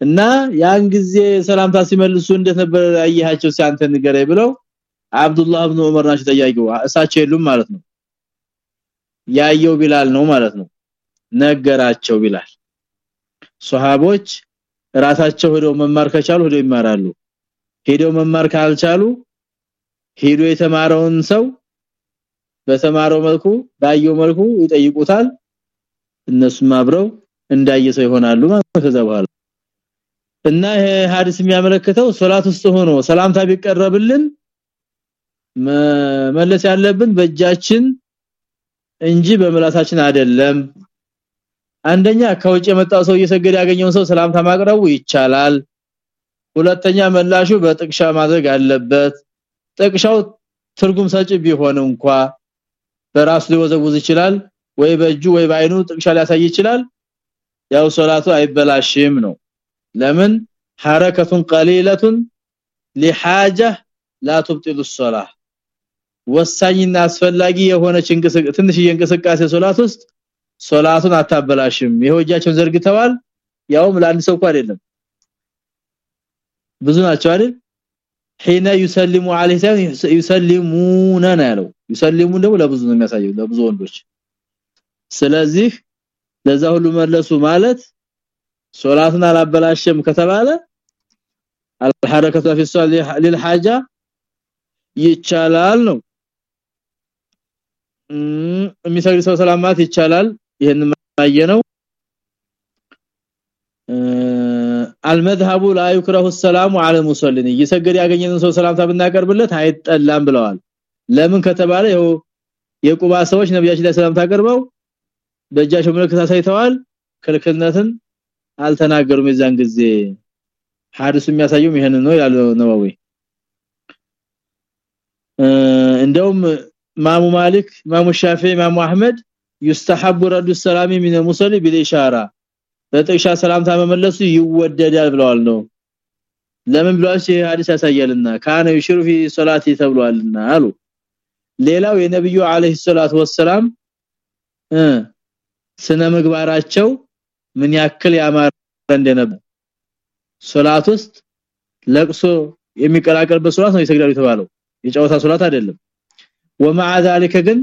እና ያን ጊዜ ሰላምታ ሲመልሱ እንዴት ነበር አያያቸው ሲያንተ ንገረኝ ብለው አብዱላህ ኢብኑ ዑመር ናቸው ጠያቂው እሳቸው የሉም ማለት ነው ያየው ቢላል ነው ማለት ነው ነገራቸው ቢላል ሱሐቦች ራሳቸው ሄደው መማር ከቻሉ ሄደው ይማራሉ። ሄደው መማር ካልቻሉ ሄዶ የተማረውን ሰው በተማረው መልኩ ባየው መልኩ ይጠይቁታል። እነሱም አብረው እንዳየ ሰው ይሆናሉ ማለት በኋላ እና ይሄ ሐዲስ የሚያመለክተው ሶላት ውስጥ ሆኖ ሰላምታ ቢቀረብልን መለስ ያለብን በእጃችን እንጂ በመላሳችን አይደለም አንደኛ ከውጭ የመጣው ሰው እየሰገደ ያገኘውን ሰው ሰላምታ ማቅረቡ ይቻላል ሁለተኛ መላሹ በጥቅሻ ማድረግ አለበት ጥቅሻው ትርጉም ሰጪ ቢሆን እንኳ በራሱ ሊወዘውዝ ይችላል ወይ በእጁ ወይ በአይኑ ጥቅሻ ሊያሳይ ይችላል ያው ሶላቱ አይበላሽም ነው ለምን حركه قليله لحاجه لا تبطل الصلاه ወሳኝና አስፈላጊ የሆነች ትንሽ እንቅስቃሴ ሶላት ውስጥ ሶላቱን አታበላሽም ይሆጃቸውን ዘርግተዋል ያውም ለአንድ ሰው እንኳን አይደለም ብዙ ናቸው አይደል حين يسلم عليه يسلمون ያለው يسلمون ደግሞ ለብዙ ነው የሚያሳየው ለብዙ ወንዶች ስለዚህ ለዛ ሁሉ መለሱ ማለት ሶላትን አላበላሽም ከተባለ الحركه في الصلاه للحاجه ይቻላል ነው የሚሰግድ ሰው ሰላማት ይቻላል ይሄን ማየነው المذهب لا يكره السلام على المصلين እየሰገደ ያገኘን ሰው ሰላምታ ብናቀርብለት አይጠላም ብለዋል ለምን ከተባለ ይኸው የቁባ ሰዎች ነብያችን ላይ ሰላምታ አቀርበው በእጃቸው ምልክት አሳይተዋል ክልክልነትን አልተናገሩም የዛን ጊዜ ሐዲሱ የሚያሳየው ይሄን ነው ያለው ነዋዊ እንደውም ማሙ ማሊክ ማሙ ሻፊ ማሙ አህመድ يستحب رد السلام من المصلي بالاشاره በጥቅሻ ሰላምታ መመለሱ ይወደዳል ብለዋል ነው ለምን ብለዋል ይሄ ሐዲስ ያሳያልና ካነ ይሽሩ ፊ ሶላቲ ተብሏልና አሉ ሌላው የነብዩ አለይሂ ሰላቱ ወሰለም እ ስነ ምግባራቸው ምን ያክል ያማረ እንደነበር ሶላት ውስጥ ለቅሶ የሚቀላቀልበት ሶላት ነው ይሰግዳሉ የተባለው የጨዋታ ሶላት አይደለም ወመዓ ذلك ግን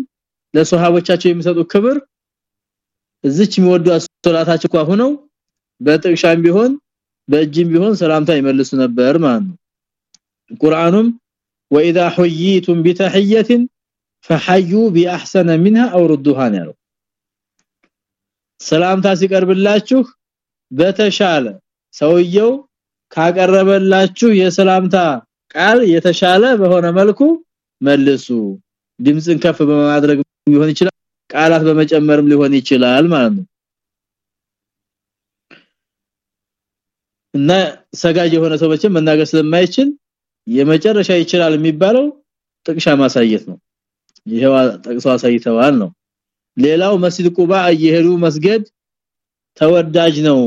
ለሱሐቦቻቸው የሚሰጡ ክብር እዚች የሚወዱ ሶላታቸው እንኳን ሆነው በጥቅሻም ቢሆን በእጅም ቢሆን ሰላምታ ይመልሱ ነበር ማለት ነው ቁርአኑም واذا حييتم بتحيه فحيوا باحسن منها او ردوها ያለው ሰላምታ ሲቀርብላችሁ በተሻለ ሰውየው ካቀረበላችሁ የሰላምታ ቃል የተሻለ በሆነ መልኩ መልሱ ድምጽን ከፍ በማድረግ ሊሆን ይችላል። ቃላት በመጨመርም ሊሆን ይችላል ማለት ነው። እና ሰጋጅ የሆነ ሰው መቼም መናገር ስለማይችል የመጨረሻ ይችላል የሚባለው ጥቅሻ ማሳየት ነው። ይሄው ጠቅሶ አሳይተዋል ነው። ሌላው መስጊድ ቁባ እየሄዱ መስገድ ተወዳጅ ነው።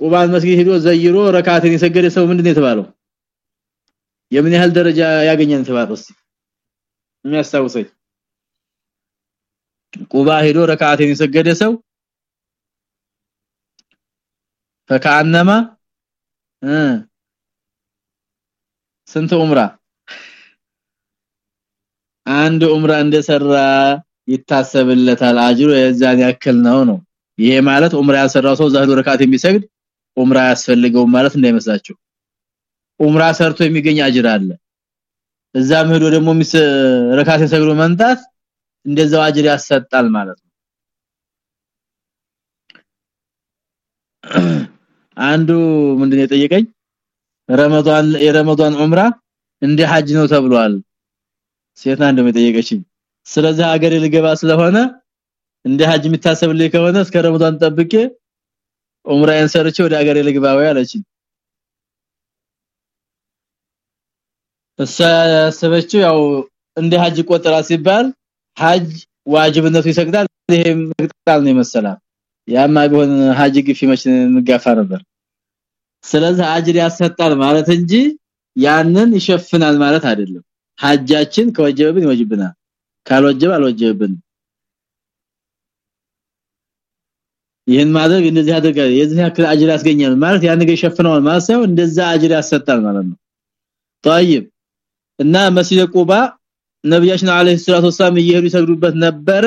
ቁባን መስጊድ ሄዶ ዘይሮ ረካትን የሰገደ ሰው ምንድነው የተባለው የምን ያህል ደረጃ ያገኘን እስቲ የሚያስታውሰኝ ቁባ ሄዶ ረካትን የሰገደ ሰው ፈካነማ ስንት ዑምራ? አንድ ዑምራ እንደሰራ ይታሰብለታል። አጅሩ የዛን ያክል ነው ነው። ይሄ ማለት ዑምራ ያሰራው ሰው ዛህዶ ረካት የሚሰግድ ዑምራ ያስፈልገው ማለት እንዳይመስላችሁ ዑምራ ሰርቶ የሚገኝ አጅር አለ። እዛም ሄዶ ደግሞ ረካት ሰግዶ መንጣት እንደዛው አጅር ያሰጣል ማለት ነው። አንዱ ምንድነው የጠየቀኝ? ረመዳን የረመዳን ዑምራ እንደ ሐጅ ነው ተብሏል። ሴት አንድ የጠየቀችኝ። ስለዚህ ሀገር ልገባ ስለሆነ እንደ ሐጅ የሚታሰብልኝ ከሆነ እስከ ረመዳን ጠብቄ ዑምራዬን ሰርቼ ወደ ሀገር ልግባው ያለችኝ እሷ ያሰበችው ያው እንደ ሐጅ ቆጠራ ሲባል ሐጅ ዋጅብነቱ ይሰግዳል ይሄም መቅጣል ነው ይመስላል ያማ ቢሆን ሐጅ ግፊ መች እንጋፋ ነበር ስለዚህ አጅር ያሰጣል ማለት እንጂ ያንን ይሸፍናል ማለት አይደለም ሐጃችን ከወጀብን ይወጅብናል ካልወጀብ አልወጀብን ይሄን ማድረግ እንደዚህ አድርጋል የዚህ ያክል አጅር ያስገኛል ማለት ያን ነገር ይሸፍነዋል ማለት ሳይሆን እንደዛ አጅር ያሰጣል ማለት ነው طيب እና መስጂድ ቁባ ነብያችን አለይሂ ሰላቱ ወሰለም እየሄዱ ይሰግዱበት ነበረ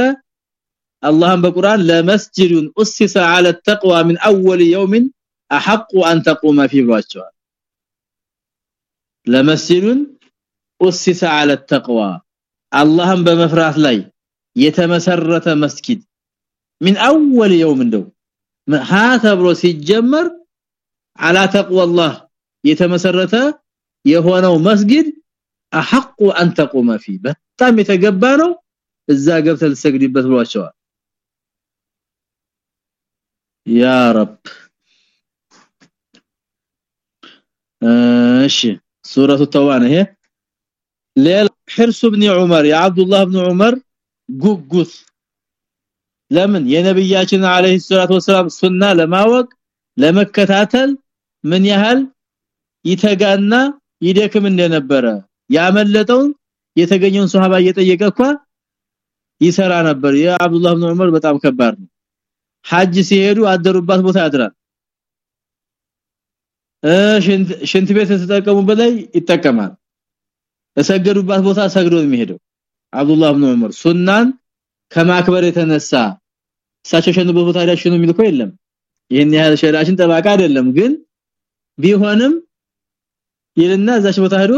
አላህም በቁርአን ለመስጂዱን ኡሲሰ على التقوى من اول يوم احق ان تقوم فيه ብሏቸዋል ለመስጂዱን ኡሲሰ على التقوى አላህም በመፍራት ላይ የተመሰረተ መስጊድ من اول يوم እንደው ሀ ተብሎ ሲጀመር አላ ተቅወላህ የተመሰረተ የሆነው መስጊድ አሐቁ አን ተቁመ ፊ በጣም የተገባ ነው እዛ ገብተ ልሰግድበት ብሏቸዋል ያ ረብ እሺ ሱረቱ ተውባ ነው ይሄ ሌላ حرص ابن عمر يا عبد الله بن عمر ጉጉት ለምን የነብያችን አለይሂ ሰላቱ ወሰለም ሱና ለማወቅ ለመከታተል ምን ያህል ይተጋና ይደክም እንደነበረ ያመለጠውን የተገኘውን ሱሐባ እየጠየቀ እንኳን ይሰራ ነበር። የአብዱላህ ኢብኑ ዑመር በጣም ከባድ ነው። ሐጅ ሲሄዱ አደሩባት ቦታ ያድራል። ሽንት ቤት ተጠቀሙበት ላይ ይጠቀማል። ተሰገዱባት ቦታ ሰግዶ የሚሄደው አብዱላህ ኢብኑ ዑመር። ሱናን ከማክበር የተነሳ እሳቸው ሸንበት ቦታ ዳሽ ነው የሚልከው የለም። ይሄን ያህል ሸራሽን ጠባቃ አይደለም። ግን ቢሆንም ይልና እዛች ቦታ ሄዶ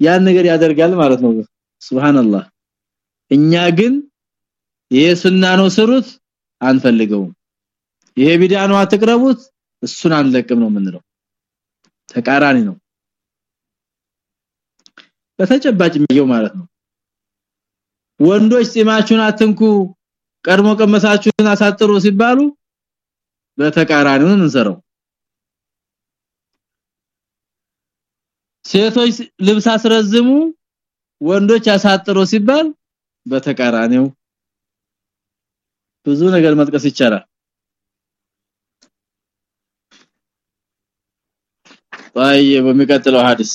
ያን ነገር ያደርጋል ማለት ነው። ሱብሃንአላህ። እኛ ግን ይሄ ሱና ነው ስሩት አንፈልገውም። ይሄ ቢድዓ ነው አትቅረቡት እሱን አንለቅም ነው የምንለው። ተቃራኒ ነው። በተጨባጭ የሚየው ማለት ነው። ወንዶች ጺማችሁን አትንኩ ቀድሞ ቀመሳችሁን አሳጥሩ ሲባሉ በተቃራኒው እንሰራው ሴቶች ልብስ አስረዝሙ ወንዶች አሳጥሩ ሲባል በተቃራኒው ብዙ ነገር መጥቀስ ይቻላል طيب በሚቀጥለው ሐዲስ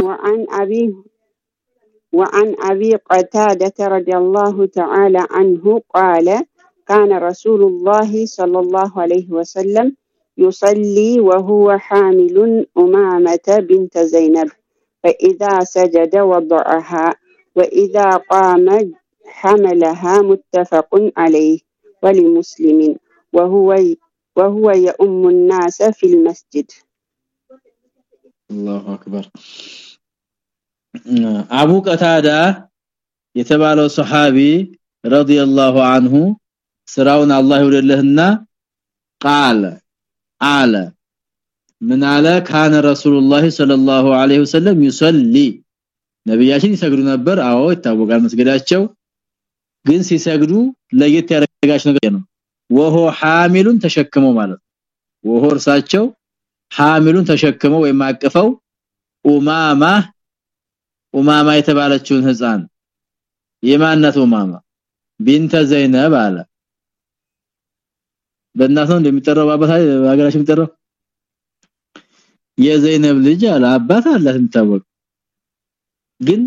وعن أبي وعن أبي قتادة رضي الله تعالى عنه قال كان رسول الله صلى الله عليه وسلم يصلي وهو حامل أمامة بنت زينب فإذا سجد وضعها وإذا قام حملها متفق عليه ولمسلم وهو وهو يؤم الناس في المسجد. الله أكبر. أبو قتادة يتبع له صحابي رضي الله عنه ስራውን አላህ ይወደለህና ቃለ አለ። ምን አለ? ካነ ረሱላህ ሰለላሁ ዐለይሂ ወሰለም ይሰሊ ነብያችን ይሰግዱ ነበር። አዎ ይታወቃል መስገዳቸው። ግን ሲሰግዱ ለየት ያደረጋች ነገር ነው ወሆ ሐሚሉን ተሸክመው ማለት ወሆ እርሳቸው ሐሚሉን ተሸክመው ወይም አቅፈው ኡማማ ኡማማ የተባለችውን ህፃን የማናት ኡማማ ቢንተ ዘይነብ አለ በእናት ነው እንደሚጠራው አባት ሀገራችን የሚጠራው የዘይነብ ልጅ አለ አባት አላት የምታወቅ ግን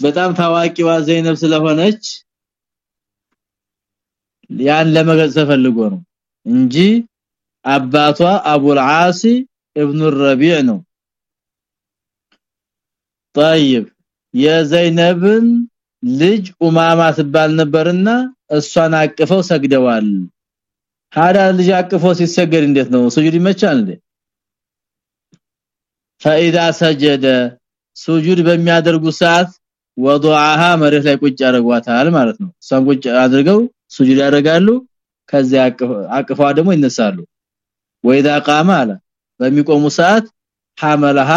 በጣም ታዋቂዋ ዘይነብ ስለሆነች ያን ለመግለጽ ፈልጎ ነው እንጂ አባቷ አቡል ዓሲ ኢብኑ ረቢዕ ነው طيب የዘይነብን ልጅ ኡማማ ትባል ነበርና እሷን አቅፈው ሰግደዋል ታዲያ ልጅ አቅፎ ሲሰገድ እንዴት ነው ስጁድ ይመቻል እንዴ? فاذا سجد سجود በሚያደርጉ ሰዓት ወضعها መሬት ላይ ቁጭ ያደርጓታል ማለት ነው። እሷን ቁጭ አድርገው ስጁድ ያደርጋሉ ከዚያ አቅፏ ደግሞ ይነሳሉ። ወይዳ قام አለ በሚቆሙ ሰዓት ሐመለሃ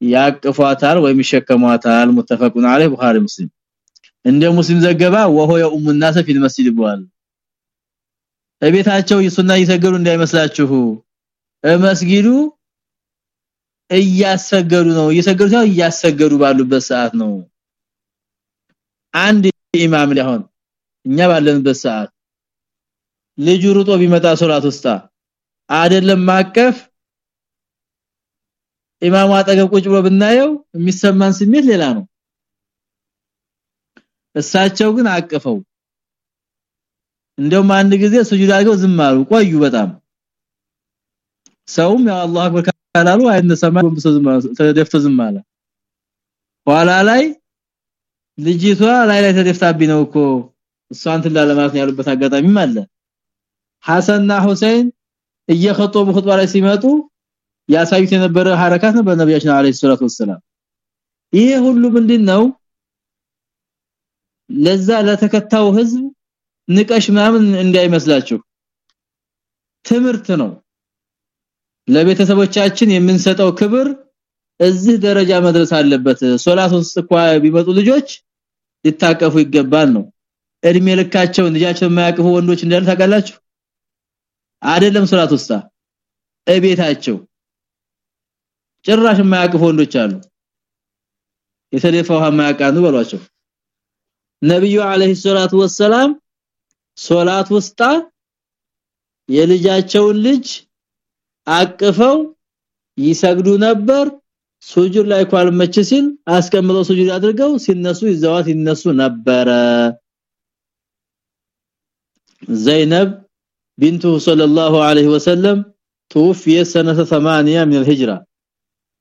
ያቅፏታል ወይም ይሸከሟታል። متفقون عليه ቡኻሪ ሙስሊም። እንደ ሙስሊም ዘገባ وهو يؤم الناس في المسجد بوال እቤታቸው ሱና እየሰገዱ እንዳይመስላችሁ። መስጊዱ እያሰገዱ ነው። እየሰገዱ ነው እያሰገዱ ባሉበት ሰዓት ነው። አንድ ኢማም ሊሆን እኛ ባለንበት ሰዓት ልጁ ሩጦ ቢመጣ ሶላት ውስጥ አይደለም ማቀፍ። ኢማሙ አጠገብ ቁጭ ብሎ ብናየው የሚሰማን ስሜት ሌላ ነው። እሳቸው ግን አቅፈው እንደውም አንድ ጊዜ ሱጁድ አድርገው ዝም አሉ። ቆዩ በጣም። ሰውም ያ አላህ አክበር ካላሉ ጎንብሶ ዝም ተደፍቶ ዝም አለ። ኋላ ላይ ልጅቷ ላይ ላይ ተደፍታብኝ ነው እኮ እሷን ትላለማት ያሉበት አጋጣሚም አለ። ሐሰንና ሁሴን እየخطቡ ኹጥባ ላይ ሲመጡ ያሳዩት የነበረ ሐረካት ነው በነብያችን አለይሂ ሰላቱ ወሰለም ይሄ ሁሉ ምንድነው? ለዛ ለተከታው ህዝብ ንቀሽ ምናምን እንዳይመስላችሁ። ትምህርት ነው። ለቤተሰቦቻችን የምንሰጠው ክብር እዚህ ደረጃ መድረስ አለበት። ሶላት ውስጥ እንኳን ቢመጡ ልጆች ሊታቀፉ ይገባል ነው። እድሜ ልካቸው ልጃቸው የማያቅፉ ወንዶች እንዳሉ ታውቃላችሁ? አይደለም ሶላት ውስጥ እቤታቸው ጭራሽ የማያቅፉ ወንዶች አሉ። የተደፋ ውሃ የማያቃኑ በሏቸው። ነብዩ አለይሂ ሰላቱ ወሰላም ሶላት ውስጥ የልጃቸውን ልጅ አቅፈው ይሰግዱ ነበር ሱጁድ ላይ ኳልመች ሲል አስቀምጠው ሱጁድ አድርገው ሲነሱ ይዘዋት ይነሱ ነበረ ዘይነብ ቢንቱ ሰለላሁ ዐለይሂ ወሰለም توفي سنه 8 من الهجره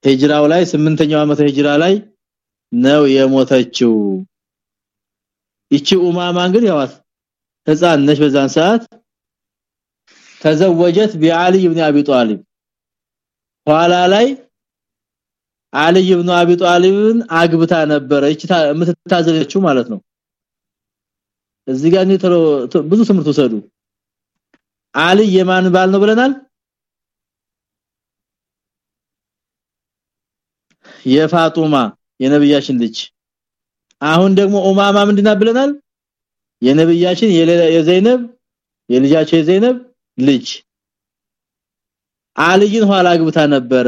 ሂጅራው ላይ 8ኛው ዓመተ ሂጅራ ላይ ነው የሞተችው እቺ ኡማማን ግን ያዋት ህፃን ነች በዛን ሰዓት? تزوجت بعلي ابن ابي طالب። ኋላ ላይ አሊ ኢብኑ አቢ ጣሊብን አግብታ ነበረ። እቺ የምትታዘለችው ማለት ነው። እዚህ ጋር ብዙ ትምህርት ወሰዱ አሊ የማን ባል ነው ብለናል? የፋጡማ የነብያችን ልጅ። አሁን ደግሞ ኡማማ ምንድና ብለናል የነብያችን የዘይነብ የልጃቸው የዘይነብ ልጅ። አልይን ኋላ አግብታ ነበረ።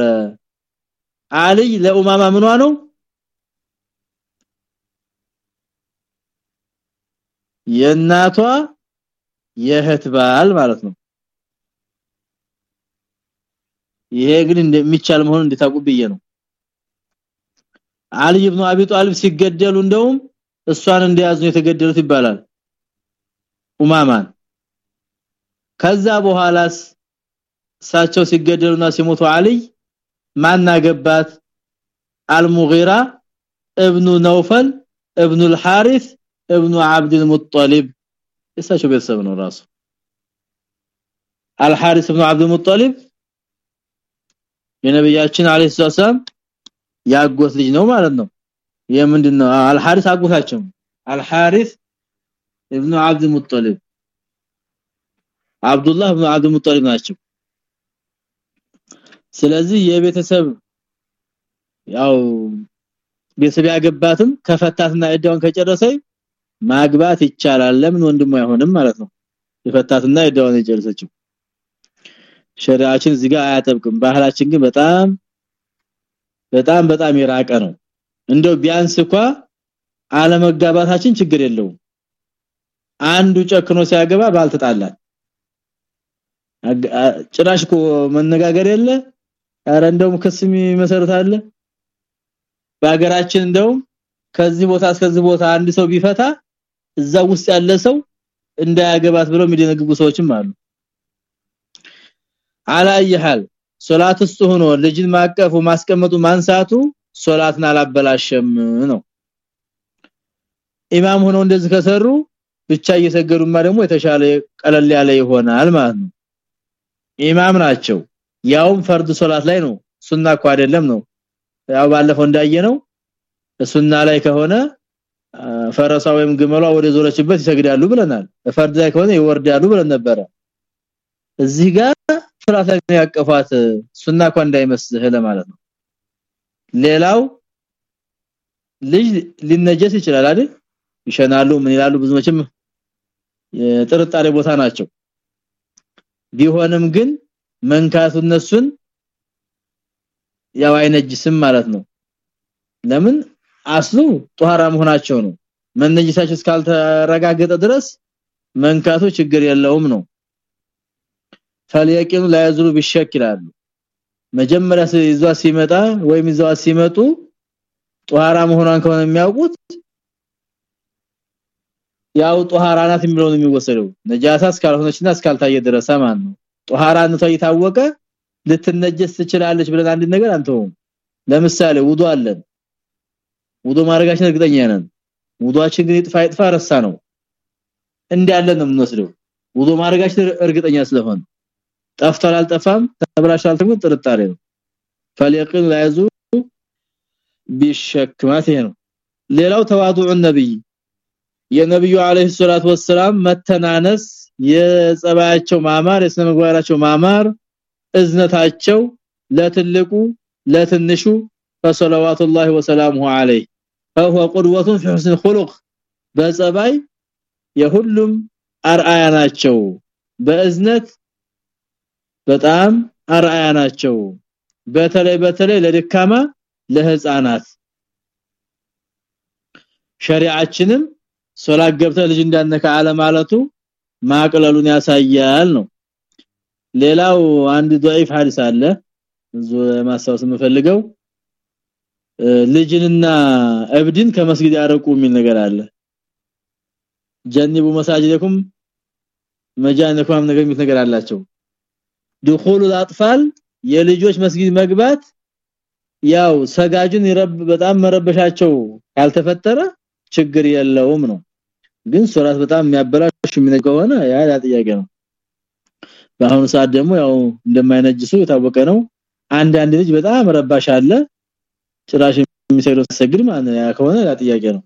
አልይ ለኡማማ ምኗ ነው? የናቷ የእህት ባል ማለት ነው። ይሄ ግን እንደሚቻል መሆን እንድታቁ ብዬ ነው። አሊ ኢብኑ አቢ ጣሊብ ሲገደሉ እንደውም እሷን እንደያዙ የተገደሉት ይባላል ኡማማን ከዛ በኋላስ እሳቸው ሲገደሉና ሲሞቱ አልይ ማናገባት አልሙጊራ ابن ነውፈል ابن الحارث ابن عبد المطلب እሳቸው ቤተሰብ ነው ራሱ አልሐሪስ ابن عبد المطلب የነብያችን አለይሂ ሰላም ያጎት ልጅ ነው ማለት ነው የምንድነው አልሐሪስ አጎታቸው አልሐሪስ ኢብኑ አብድ ሙጠሊብ። አብዱላህ ኢብኑ አብድ ሙጠሊብ ናቸው። ስለዚህ የቤተሰብ ያው ቤተሰብ ያገባትም ከፈታትና እዳውን ከጨረሰይ ማግባት ይቻላል። ለምን ወንድሙ አይሆንም ማለት ነው። የፈታትና እዳውን የጨረሰችው ሸሪዓችን እዚጋ አያጠብቅም። ባህላችን ግን በጣም በጣም በጣም የራቀ ነው። እንደው ቢያንስ እንኳን አለመጋባታችን ችግር የለውም። አንዱ ጨክኖ ሲያገባ ባልተጣላል ጭራሽ እኮ መነጋገር የለ? አረ እንደውም ክስም ይመሰርታል በሀገራችን እንደውም ከዚህ ቦታ እስከዚህ ቦታ አንድ ሰው ቢፈታ እዛ ውስጥ ያለ ሰው እንዳያገባት ብለው የሚደነግጉ ሰዎችም አሉ። አላየሃል? ሶላት ውስጥ ሆኖ ልጅን ማቀፉ ማስቀመጡ ማንሳቱ ሶላትን አላበላሸም ነው። ኢማም ሆኖ እንደዚህ ከሰሩ ብቻ እየሰገዱማ ደግሞ የተሻለ ቀለል ያለ ይሆናል ማለት ነው። ኢማም ናቸው። ያውም ፈርድ ሶላት ላይ ነው። ሱና እኮ አይደለም ነው። ያው ባለፈው እንዳየነው ሱና ላይ ከሆነ ፈረሳ ወይም ግመሏ ወደ ዞረችበት ይሰግዳሉ ብለናል። ፈርድ ላይ ከሆነ ይወርዳሉ ብለን ነበረ። እዚህ ጋር ሶላት ያቀፋት ሱና እኮ እንዳይመስልህ ለማለት ነው። ሌላው ልጅ ሊነጀስ ይችላል አይደል? ይሸናሉ ምን ይላሉ? ብዙ መቼም የጥርጣሬ ቦታ ናቸው። ቢሆንም ግን መንካቱ እነሱን ያው አይነጅስም ማለት ነው። ለምን? አስሉ ጧራ መሆናቸው ነው። መነጅሳቸው እስካልተረጋገጠ ድረስ መንካቱ ችግር የለውም ነው። ፈለየቂኑ ላይዝሩ ቢሸክ ይላሉ። መጀመሪያ ይዟ ሲመጣ ወይም ይዟ ሲመጡ ጧራ መሆኗን ከሆነ የሚያውቁት ያው ጧራ ናት የሚለውን የሚወሰደው። ነጃሳ እስካልሆነችና እስካልታየ ድረስ ማን ነው? ጧራነቷ የታወቀ ልትነጀስ ትችላለች ብለን አንድ ነገር አንተውም። ለምሳሌ ውዱ አለን። ውዱ ማድረጋችን እርግጠኛ ነን። ውዱአችን ግን ይጥፋ ይጥፋ ረሳ ነው። እንዳለን ነው የምንወስደው። ውዱ ማድረጋችን እርግጠኛ ስለሆነ ጠፍቷል አልጠፋም ተብላሻል ተብሎ ጥርጣሬ ነው። ፈሊቅን ላይዙ ቢሸክ ማለት ይሄ ነው። ሌላው ተዋዱዑ ነብይ የነብዩ አለይሂ ሰላቱ ወሰለም መተናነስ የጸባያቸው ማማር የስነምግባራቸው ማማር እዝነታቸው ለትልቁ ለትንሹ فصلوات الله وسلامه عليه فهو قدوه في حسن الخلق በጸባይ የሁሉም አርአያ ናቸው በእዝነት በጣም አርአያ ናቸው በተለይ በተለይ ለድካማ ለህፃናት ሸሪዓችንም ሶላት ገብተ ልጅ እንዳነካ አለ ማለቱ ማቅለሉን ያሳያል ነው ሌላው አንድ ضعيف ሐዲስ አለ እዙ ማሳወስ የምፈልገው ልጅንና እብድን ከመስጊድ ያረቁ የሚል ነገር አለ ጀንቡ መሳጅደኩም መጃነኩም ነገር የሚል ነገር አላቸው دخول الاطفال የልጆች መስጊድ መግባት ያው ሰጋጁን ይረብ በጣም መረበሻቸው ያልተፈጠረ ችግር የለውም ነው ግን ሶላት በጣም የሚያበላሽ ከሆነ ያ ያ ነው። በአሁኑ ሰዓት ደግሞ ያው እንደማይነጅሱ የታወቀ ነው። አንድ አንድ ልጅ በጣም ረባሽ አለ ጭራሽ የሚሰሩ ሰግድ ማለት ያ ከሆነ ያ ጥያቄ ነው።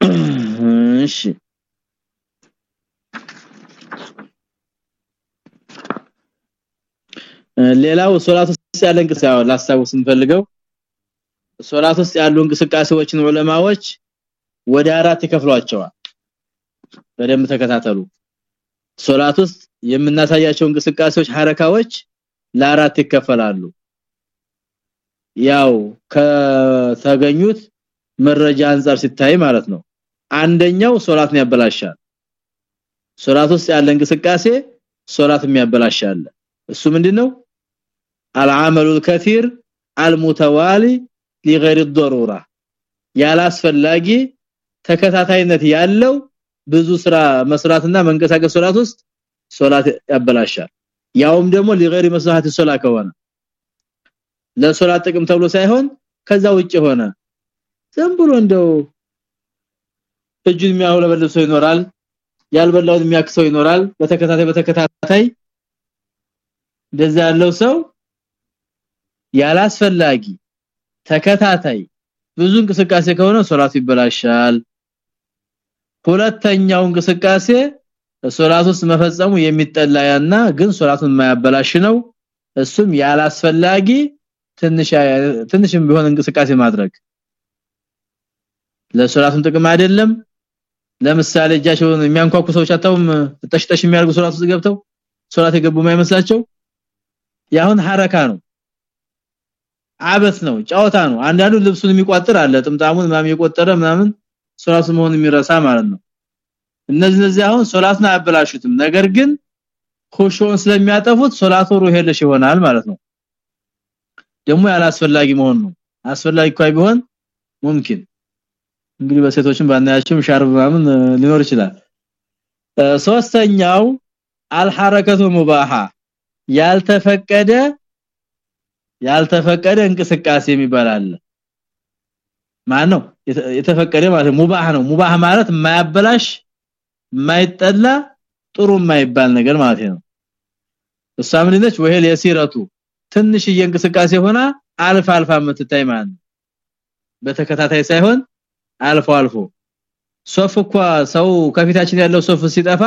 [CLEARS THROAT] እሺ። ሌላው ውስጥ ያለ እንቅስቃሴ ላስታውስ እንፈልገው ሶላት ውስጥ ያሉ እንቅስቃሴዎችን ዑለማዎች ወደ አራት ይከፍሏቸዋል። በደንብ ተከታተሉ። ሶላት ውስጥ የምናሳያቸው እንቅስቃሴዎች ሐረካዎች ለአራት ይከፈላሉ። ያው ከተገኙት መረጃ አንፃር ሲታይ ማለት ነው። አንደኛው ሶላትን ያበላሻል። ሶላት ውስጥ ያለ እንቅስቃሴ ሶላት የሚያበላሻል እሱ ምንድነው العمل الكثير المتوالي لغير الضروره ያላስፈላጊ ተከታታይነት ያለው ብዙ ስራ መስራትና መንቀሳቀስ ሶላት ውስጥ ሶላት ያበላሻል። ያውም ደግሞ لغير مصلحه الصلاه ከሆነ ለሶላት ጥቅም ተብሎ ሳይሆን ከዛ ውጭ ሆነ። ዝም ብሎ እንደው እጁን የሚያውለበልብ ሰው ይኖራል ያልበላውን የሚያክሰው ይኖራል። በተከታታይ በተከታታይ እንደዛ ያለው ሰው ያላስፈላጊ ተከታታይ ብዙ እንቅስቃሴ ከሆነ ሶላት ይበላሻል። ሁለተኛው እንቅስቃሴ ሶላት ውስጥ መፈጸሙ የሚጠላያና ግን ሶላቱን የማያበላሽ ነው። እሱም ያላስፈላጊ ትንሽ ትንሽም ቢሆን እንቅስቃሴ ማድረግ ለሶላቱን ጥቅም አይደለም። ለምሳሌ እጃቸውን የሚያንኳኩ ሰዎች አጣውም ተሽተሽ የሚያርጉ ሶላት ገብተው ሶላት የገቡ ማይመስላቸው ያሁን ሐረካ ነው አበስ ነው። ጫወታ ነው። አንዳንዱ ልብሱን የሚቋጥር አለ ጥምጣሙን ማም የቆጠረ ምናምን ሶላት መሆን የሚረሳ ማለት ነው። እነዚህ እነዚህ አሁን ሶላትን አያበላሹትም። ነገር ግን ኹሹን ስለሚያጠፉት ሶላቱ ሩህ ይሆናል ማለት ነው። ደግሞ ያላስፈላጊ መሆን ነው። አስፈላጊ እንኳን ቢሆን ሙምኪን። እንግዲህ በሴቶችም ባናያችሁም ሻርብ ምናምን ሊኖር ይችላል። ሶስተኛው አልሐረከቱ ሙባሃ ያልተፈቀደ ያልተፈቀደ እንቅስቃሴ የሚባል አለ። ነው የተፈቀደ ማለት ሙባህ ነው። ሙባህ ማለት የማያበላሽ የማይጠላ ጥሩ የማይባል ነገር ማለት ነው። እሷ ምንድነች ወሄል የሲረቱ ትንሽ እንቅስቃሴ ሆና አልፋ አልፋ የምትታይ ማለት በተከታታይ ሳይሆን አልፎ አልፎ። ሶፍ እንኳ ሰው ከፊታችን ያለው ሶፍ ሲጠፋ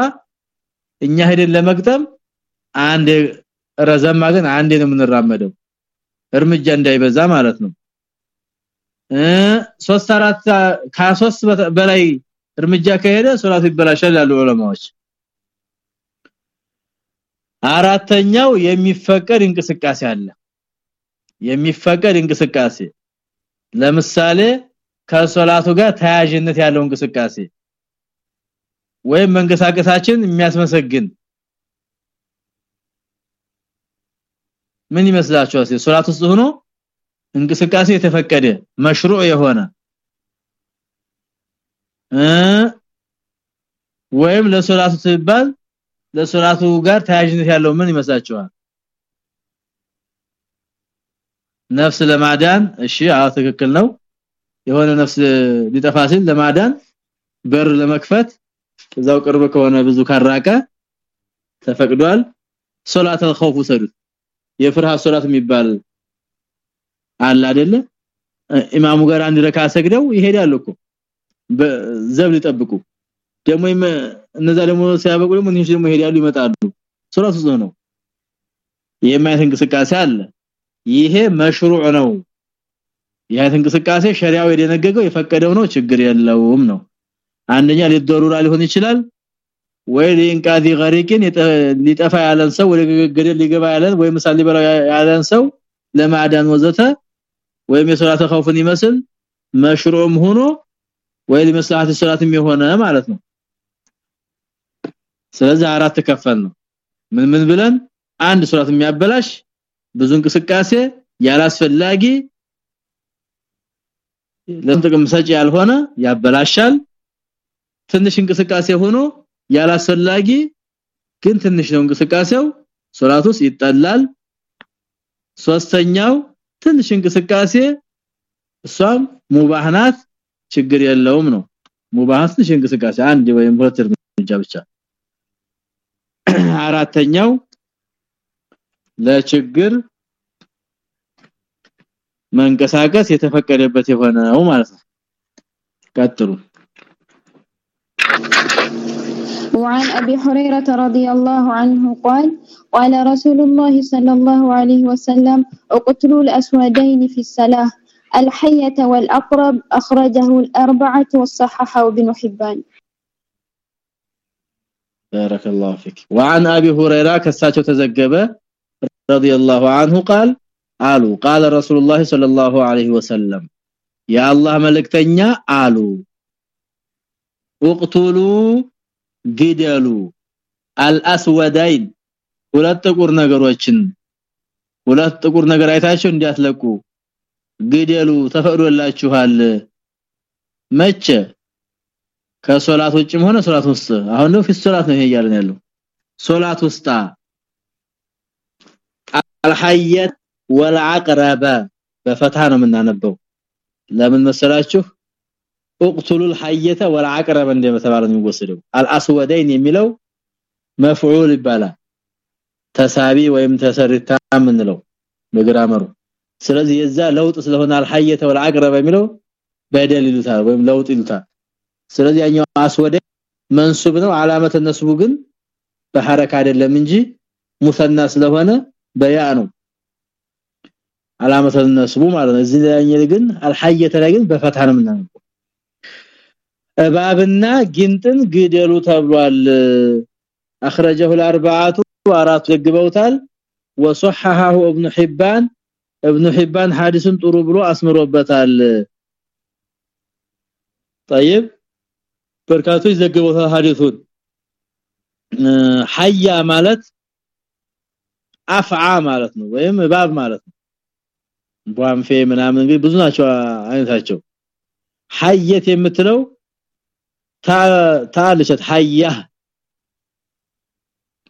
እኛ ሄደን ለመግጠም አንድ ረዘማ ግን አንዴ ነው የምንራመደው እርምጃ እንዳይበዛ ማለት ነው። እ 3 4 ከ3 በላይ እርምጃ ከሄደ ሶላት ይበላሻል ያሉ ዑለማዎች። አራተኛው የሚፈቀድ እንቅስቃሴ አለ። የሚፈቀድ እንቅስቃሴ። ለምሳሌ ከሶላቱ ጋር ተያያዥነት ያለው እንቅስቃሴ። ወይም መንቀሳቀሳችን የሚያስመሰግን ምን ይመስላችኋል? ሶላት ውስጥ ሆኖ እንቅስቃሴ የተፈቀደ መሽሩዕ የሆነ ወይም ለሶላቱ ሲባል ለሶላቱ ጋር ተያያዥነት ያለው ምን ይመስላችኋል? ነፍስ ለማዳን እሺ አዎ ትክክል ነው። የሆነ ነፍስ ሊጠፋ ሲል ለማዳን በር ለመክፈት እዛው ቅርብ ከሆነ ብዙ ካራቀ ተፈቅዷል። ሶላተል ኸውፍ ሰዱት የፍርሃት ሶላት የሚባል አለ አይደለ? ኢማሙ ጋር አንድ ረካ ሰግደው ይሄዳሉ እኮ። በዘብ ሊጠብቁ። ደግሞ እነዛ ደግሞ ሲያበቁ ደግሞ ትንሽ ደግሞ ይሄዳሉ ይመጣሉ። ሶላት ውስጥ ነው። የማየት እንቅስቃሴ አለ። ይሄ መሽሩዕ ነው። እንቅስቃሴ ሸሪዓው የደነገገው የፈቀደው ነው ችግር የለውም ነው። አንደኛ ሊደሩራ ሊሆን ይችላል ወይ ሊንቃዲ ገሪቅን ሊጠፋ ያለን ሰው ወደ ገደል ሊገባ ያለን ወይ ምሳሌ ሊበላ ያለን ሰው ለማዳን ወዘተ ወይም የሶላተ ኸውፍን ይመስል መሽሩዕም ሆኖ ወይ ለመስላሐት ሶላትም የሆነ ማለት ነው። ስለዚህ አራት ከፈል ነው። ምን ምን ብለን አንድ ሶላት የሚያበላሽ ብዙ እንቅስቃሴ ያላስፈላጊ ለጥቅም ሰጪ ያልሆነ ያበላሻል። ትንሽ እንቅስቃሴ ሆኖ ያላስፈላጊ ግን ትንሽ ነው እንቅስቃሴው። ሶላት ውስጥ ይጠላል። ሶስተኛው ትንሽ እንቅስቃሴ እሷም ሙባህናት ችግር የለውም ነው። ሙባህት ትንሽ እንቅስቃሴ አንድ ወይም ሁለት እርምጃ ብቻ። [CLEARS THROAT] አራተኛው ለችግር መንቀሳቀስ የተፈቀደበት የሆነው ማለት ነው። ቀጥሉ وعن أبي هريرة رضي الله عنه قال قال رسول الله صلى الله عليه وسلم اقتلوا الأسودين في الصلاة الحية والأقرب أخرجه الأربعة والصححة وابن حبان. بارك الله فيك. وعن أبي هريرة كساتو تزقب رضي الله عنه قال قالوا قال رسول الله صلى الله عليه وسلم يا الله ملكتنا قالوا أقتلوا ግደሉ። አልአስወዳይን ሁለት ጥቁር ነገሮችን ሁለት ጥቁር ነገር አይታችሁ እንዲያትለቁ ግደሉ። ተፈቅዶላችኋል። መቼ? ከሶላት ውጭም ሆነ ሶላት ውስጥ? አሁን ነው ፊት ሶላት ነው ይሄ እያለን ያለው። ሶላት ውስጥ አልሐየት ወልዐቅረበ። በፈታ ነው የምናነበው። ለምን መሰላችሁ اقتلوا الحيه والعقرب እንደተባለ ነው የሚወሰደው አልአስወደይን የሚለው መፍዑል ይባላል ተሳቢ ወይም ተሰርታ ምንለው በግራመሩ ስለዚህ የዛ ለውጥ ስለሆነ አልሐየተ والعقرب የሚለው በደል ይሉታል ወይም ለውጥ ይሉታል ስለዚህ ያኛው አስወደ መንሱብ ነው አላመተ ነስቡ ግን በሐረካ አይደለም እንጂ ሙሰና ስለሆነ በያ ነው አላመተ ነስቡ ማለት ነው እዚህ ላይ ግን አልሐየተ ላይ ግን በፈታ ነው የምናነበው እባብና ጊንጥን ግደሉ ተብሏል። اخرجه الاربعه አራት ዘግበውታል። وصححه ابن حبان ابن حبان حادثን ጥሩ ብሎ አስምሮበታል። طيب በርካቶች ዘግበውታል حادثን حያ ማለት አፍዓ ማለት ነው ወይም እባብ ማለት ነው። ቧንፌ ምናምን ብዙ ናቸው አይነታቸው። ሐየት የምትለው ታልሸት ሐያ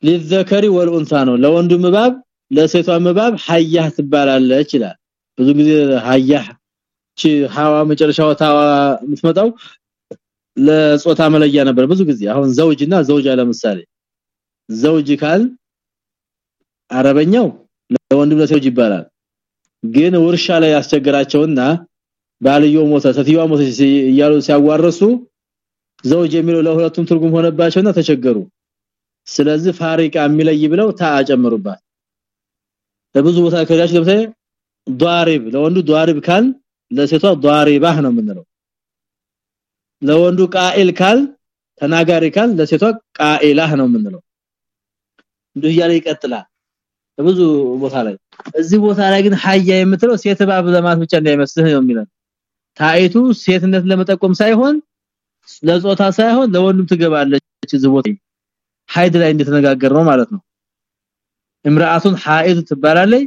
ለዘከሪ ወልኡንሳ ነው። ለወንዱ እባብ ለሴቷ እባብ ሐያ ትባላለች ይላል። ብዙ ጊዜ ሐያ ቺ ሐዋ መጨረሻው ታዋ የምትመጣው ለጾታ መለያ ነበር ብዙ ጊዜ። አሁን ዘውጅና ዘውጃ ለምሳሌ ዘውጅ ካል አረበኛው ለወንዱ ለሴት ይባላል። ግን ውርሻ ላይ ያስቸግራቸውና ባልዮ ሞተ ሴትየዋ ሞተ እያሉ ሲያዋረሱ ዘውጅ የሚለው ለሁለቱም ትርጉም ሆነባቸውና ተቸገሩ። ስለዚህ ፋሪቃ የሚለይ ብለው ታጨምሩባት በብዙ ቦታ ከዳሽ ለምሳሌ ዷሪብ ለወንዱ ዷሪብ ካል ለሴቷ ዷሪባህ ነው የምንለው። ለወንዱ ቃኢል ካል ተናጋሪ ካል ለሴቷ ቃኢላህ ነው የምንለው። እንዲህ እያለ ይቀጥላል። ብዙ ቦታ ላይ እዚህ ቦታ ላይ ግን ሐያ የምትለው ሴት ባብ ለማት ብቻ እንዳይመስልህ ነው የሚለው። ታይቱ ሴትነት ለመጠቆም ሳይሆን ለጾታ ሳይሆን ለወንዱም ትገባለች ቦታ ሐይድ ላይ እንደተነጋገር ነው ማለት ነው። እምራአቱን ሐኢድ ትባላለች።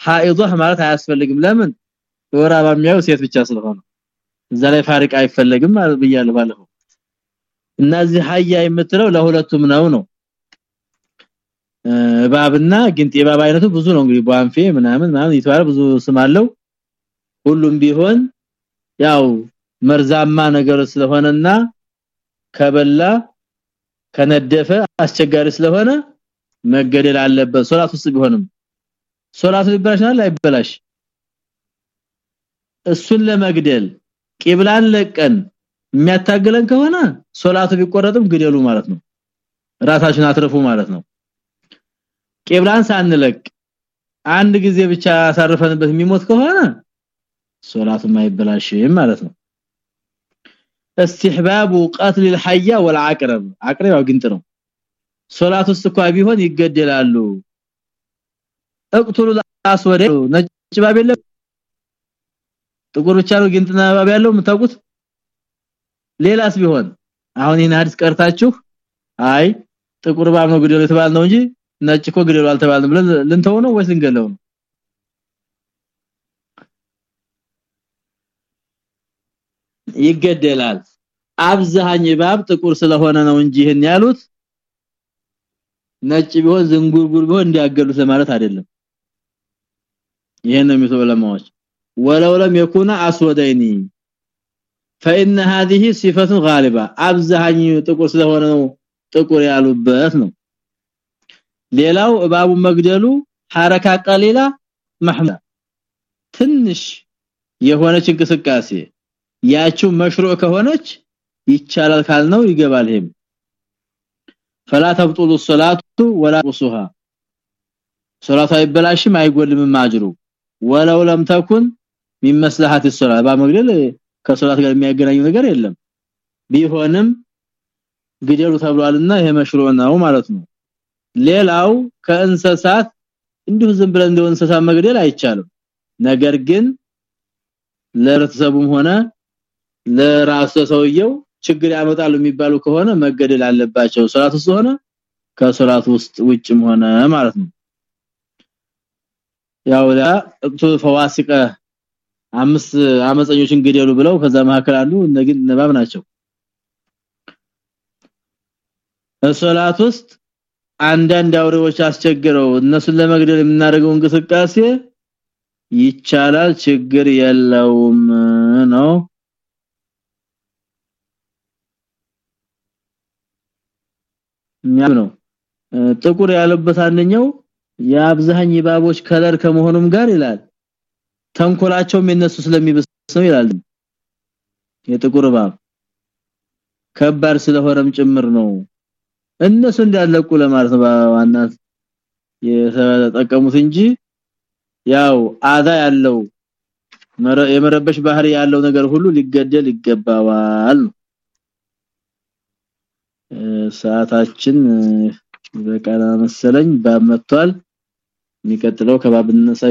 ሐኢዷህ ማለት አያስፈልግም። ለምን? ወራ ባሚያው ሴት ብቻ ስለሆነ። እዛ ላይ ፋሪቅ አይፈልግም ማለት ብያለሁ ባለፈው። እነዚህ ሐያ የምትለው ለሁለቱም ነው ነው። እባብና ግንጥ የባብ አይነቱ ብዙ ነው። እንግዲህ ቧንፌ ምናምን ምናምን ይተዋል ብዙ ስም አለው። ሁሉም ቢሆን ያው መርዛማ ነገር ስለሆነና ከበላ ከነደፈ አስቸጋሪ ስለሆነ መገደል አለበት። ሶላት ውስጥ ቢሆንም ሶላቱ ይበላሽናል አይበላሽ እሱን ለመግደል ቂብላን ለቀን የሚያታገለን ከሆነ ሶላቱ ቢቆረጥም ግደሉ ማለት ነው። ራሳችን አትረፉ ማለት ነው። ቂብላን ሳንለቅ አንድ ጊዜ ብቻ አሳርፈንበት የሚሞት ከሆነ ሶላቱ ማይበላሽም ማለት ነው استحباب قتل الحيه والعقرب عقرب ያው ግንጥ ነው ሶላት ውስጥ እንኳን ቢሆን ይገደላሉ እቅቱሉ አስወደ ነጭ ባብ የለም ጥቁር ብቻ ነው ግንጥና ባብ ያለው የምታውቁት ሌላስ ቢሆን አሁን ይሄን ሐዲስ ቀርታችሁ አይ ጥቁር ባብ ነው ግደሉ የተባለ ነው እንጂ ነጭ እኮ ግደሉ አልተባለም ብለን ልንተው ነው ወይስ ልንገለው ነው ይገደላል አብዛኝ ባብ ጥቁር ስለሆነ ነው እንጂ ይሄን ያሉት ነጭ ቢሆን ዝንጉርጉር ቢሆን እንዲያገሉት ለማለት አይደለም ይሄን ነው የሚተው ለማዎች ولو لم يكون اسودين فان هذه صفه غالبه አብዛኝ ጥቁር ስለሆነ ነው ጥቁር ያሉበት ነው ሌላው እባቡ መግደሉ ሐረካ ቀሊላ መህሙዳ ትንሽ የሆነች እንቅስቃሴ ያቺው መሽሩዕ ከሆነች ይቻላል ካልነው ይገባል ይሄም فلا تبطل الصلاه ولا قصها ሶላቱ አይበላሽም አይጎልም ማጅሩ ወለው ለም ተኩን من مصلحه الصلاه ባመግደል ከሶላት ጋር የሚያገናኘው ነገር የለም ቢሆንም ግደሉ ተብሏልና ይሄ መሽሩዕ ነው ማለት ነው ሌላው ከእንስሳት እንዲሁ ዝም ብለን እንደው እንስሳ መግደል አይቻልም ነገር ግን ለርተሰቡም ሆነ ለራሱ ሰውየው ችግር ያመጣሉ የሚባሉ ከሆነ መገደል አለባቸው። ሶላት ውስጥ ሆነ ከሶላት ውስጥ ውጭም ሆነ ማለት ነው። ያው ላ ፈዋሲቀ አምስት አመፀኞችን ግደሉ ብለው ከዛ መካከል አንዱ እነግን ነባብ ናቸው። ሶላት ውስጥ አንዳንድ አውሬዎች አስቸግረው እነሱን ለመግደል የምናደርገው እንቅስቃሴ ይቻላል ችግር የለውም ነው ነው ጥቁር ያለበት አንደኛው የአብዛኝ ባቦች ከለር ከመሆኑም ጋር ይላል። ተንኮላቸውም የነሱ ስለሚበስ ነው ይላል። የጥቁር ባብ ከባድ ስለሆነም ጭምር ነው። እነሱ እንዳለቁ ለማለት ነው ዋና የተጠቀሙት እንጂ ያው አዛ ያለው የመረበሽ ባህሪ ያለው ነገር ሁሉ ሊገደል ይገባዋል ሰዓታችን በቃና መሰለኝ ባብ መጥቷል። የሚቀጥለው ከባብ እንነሳ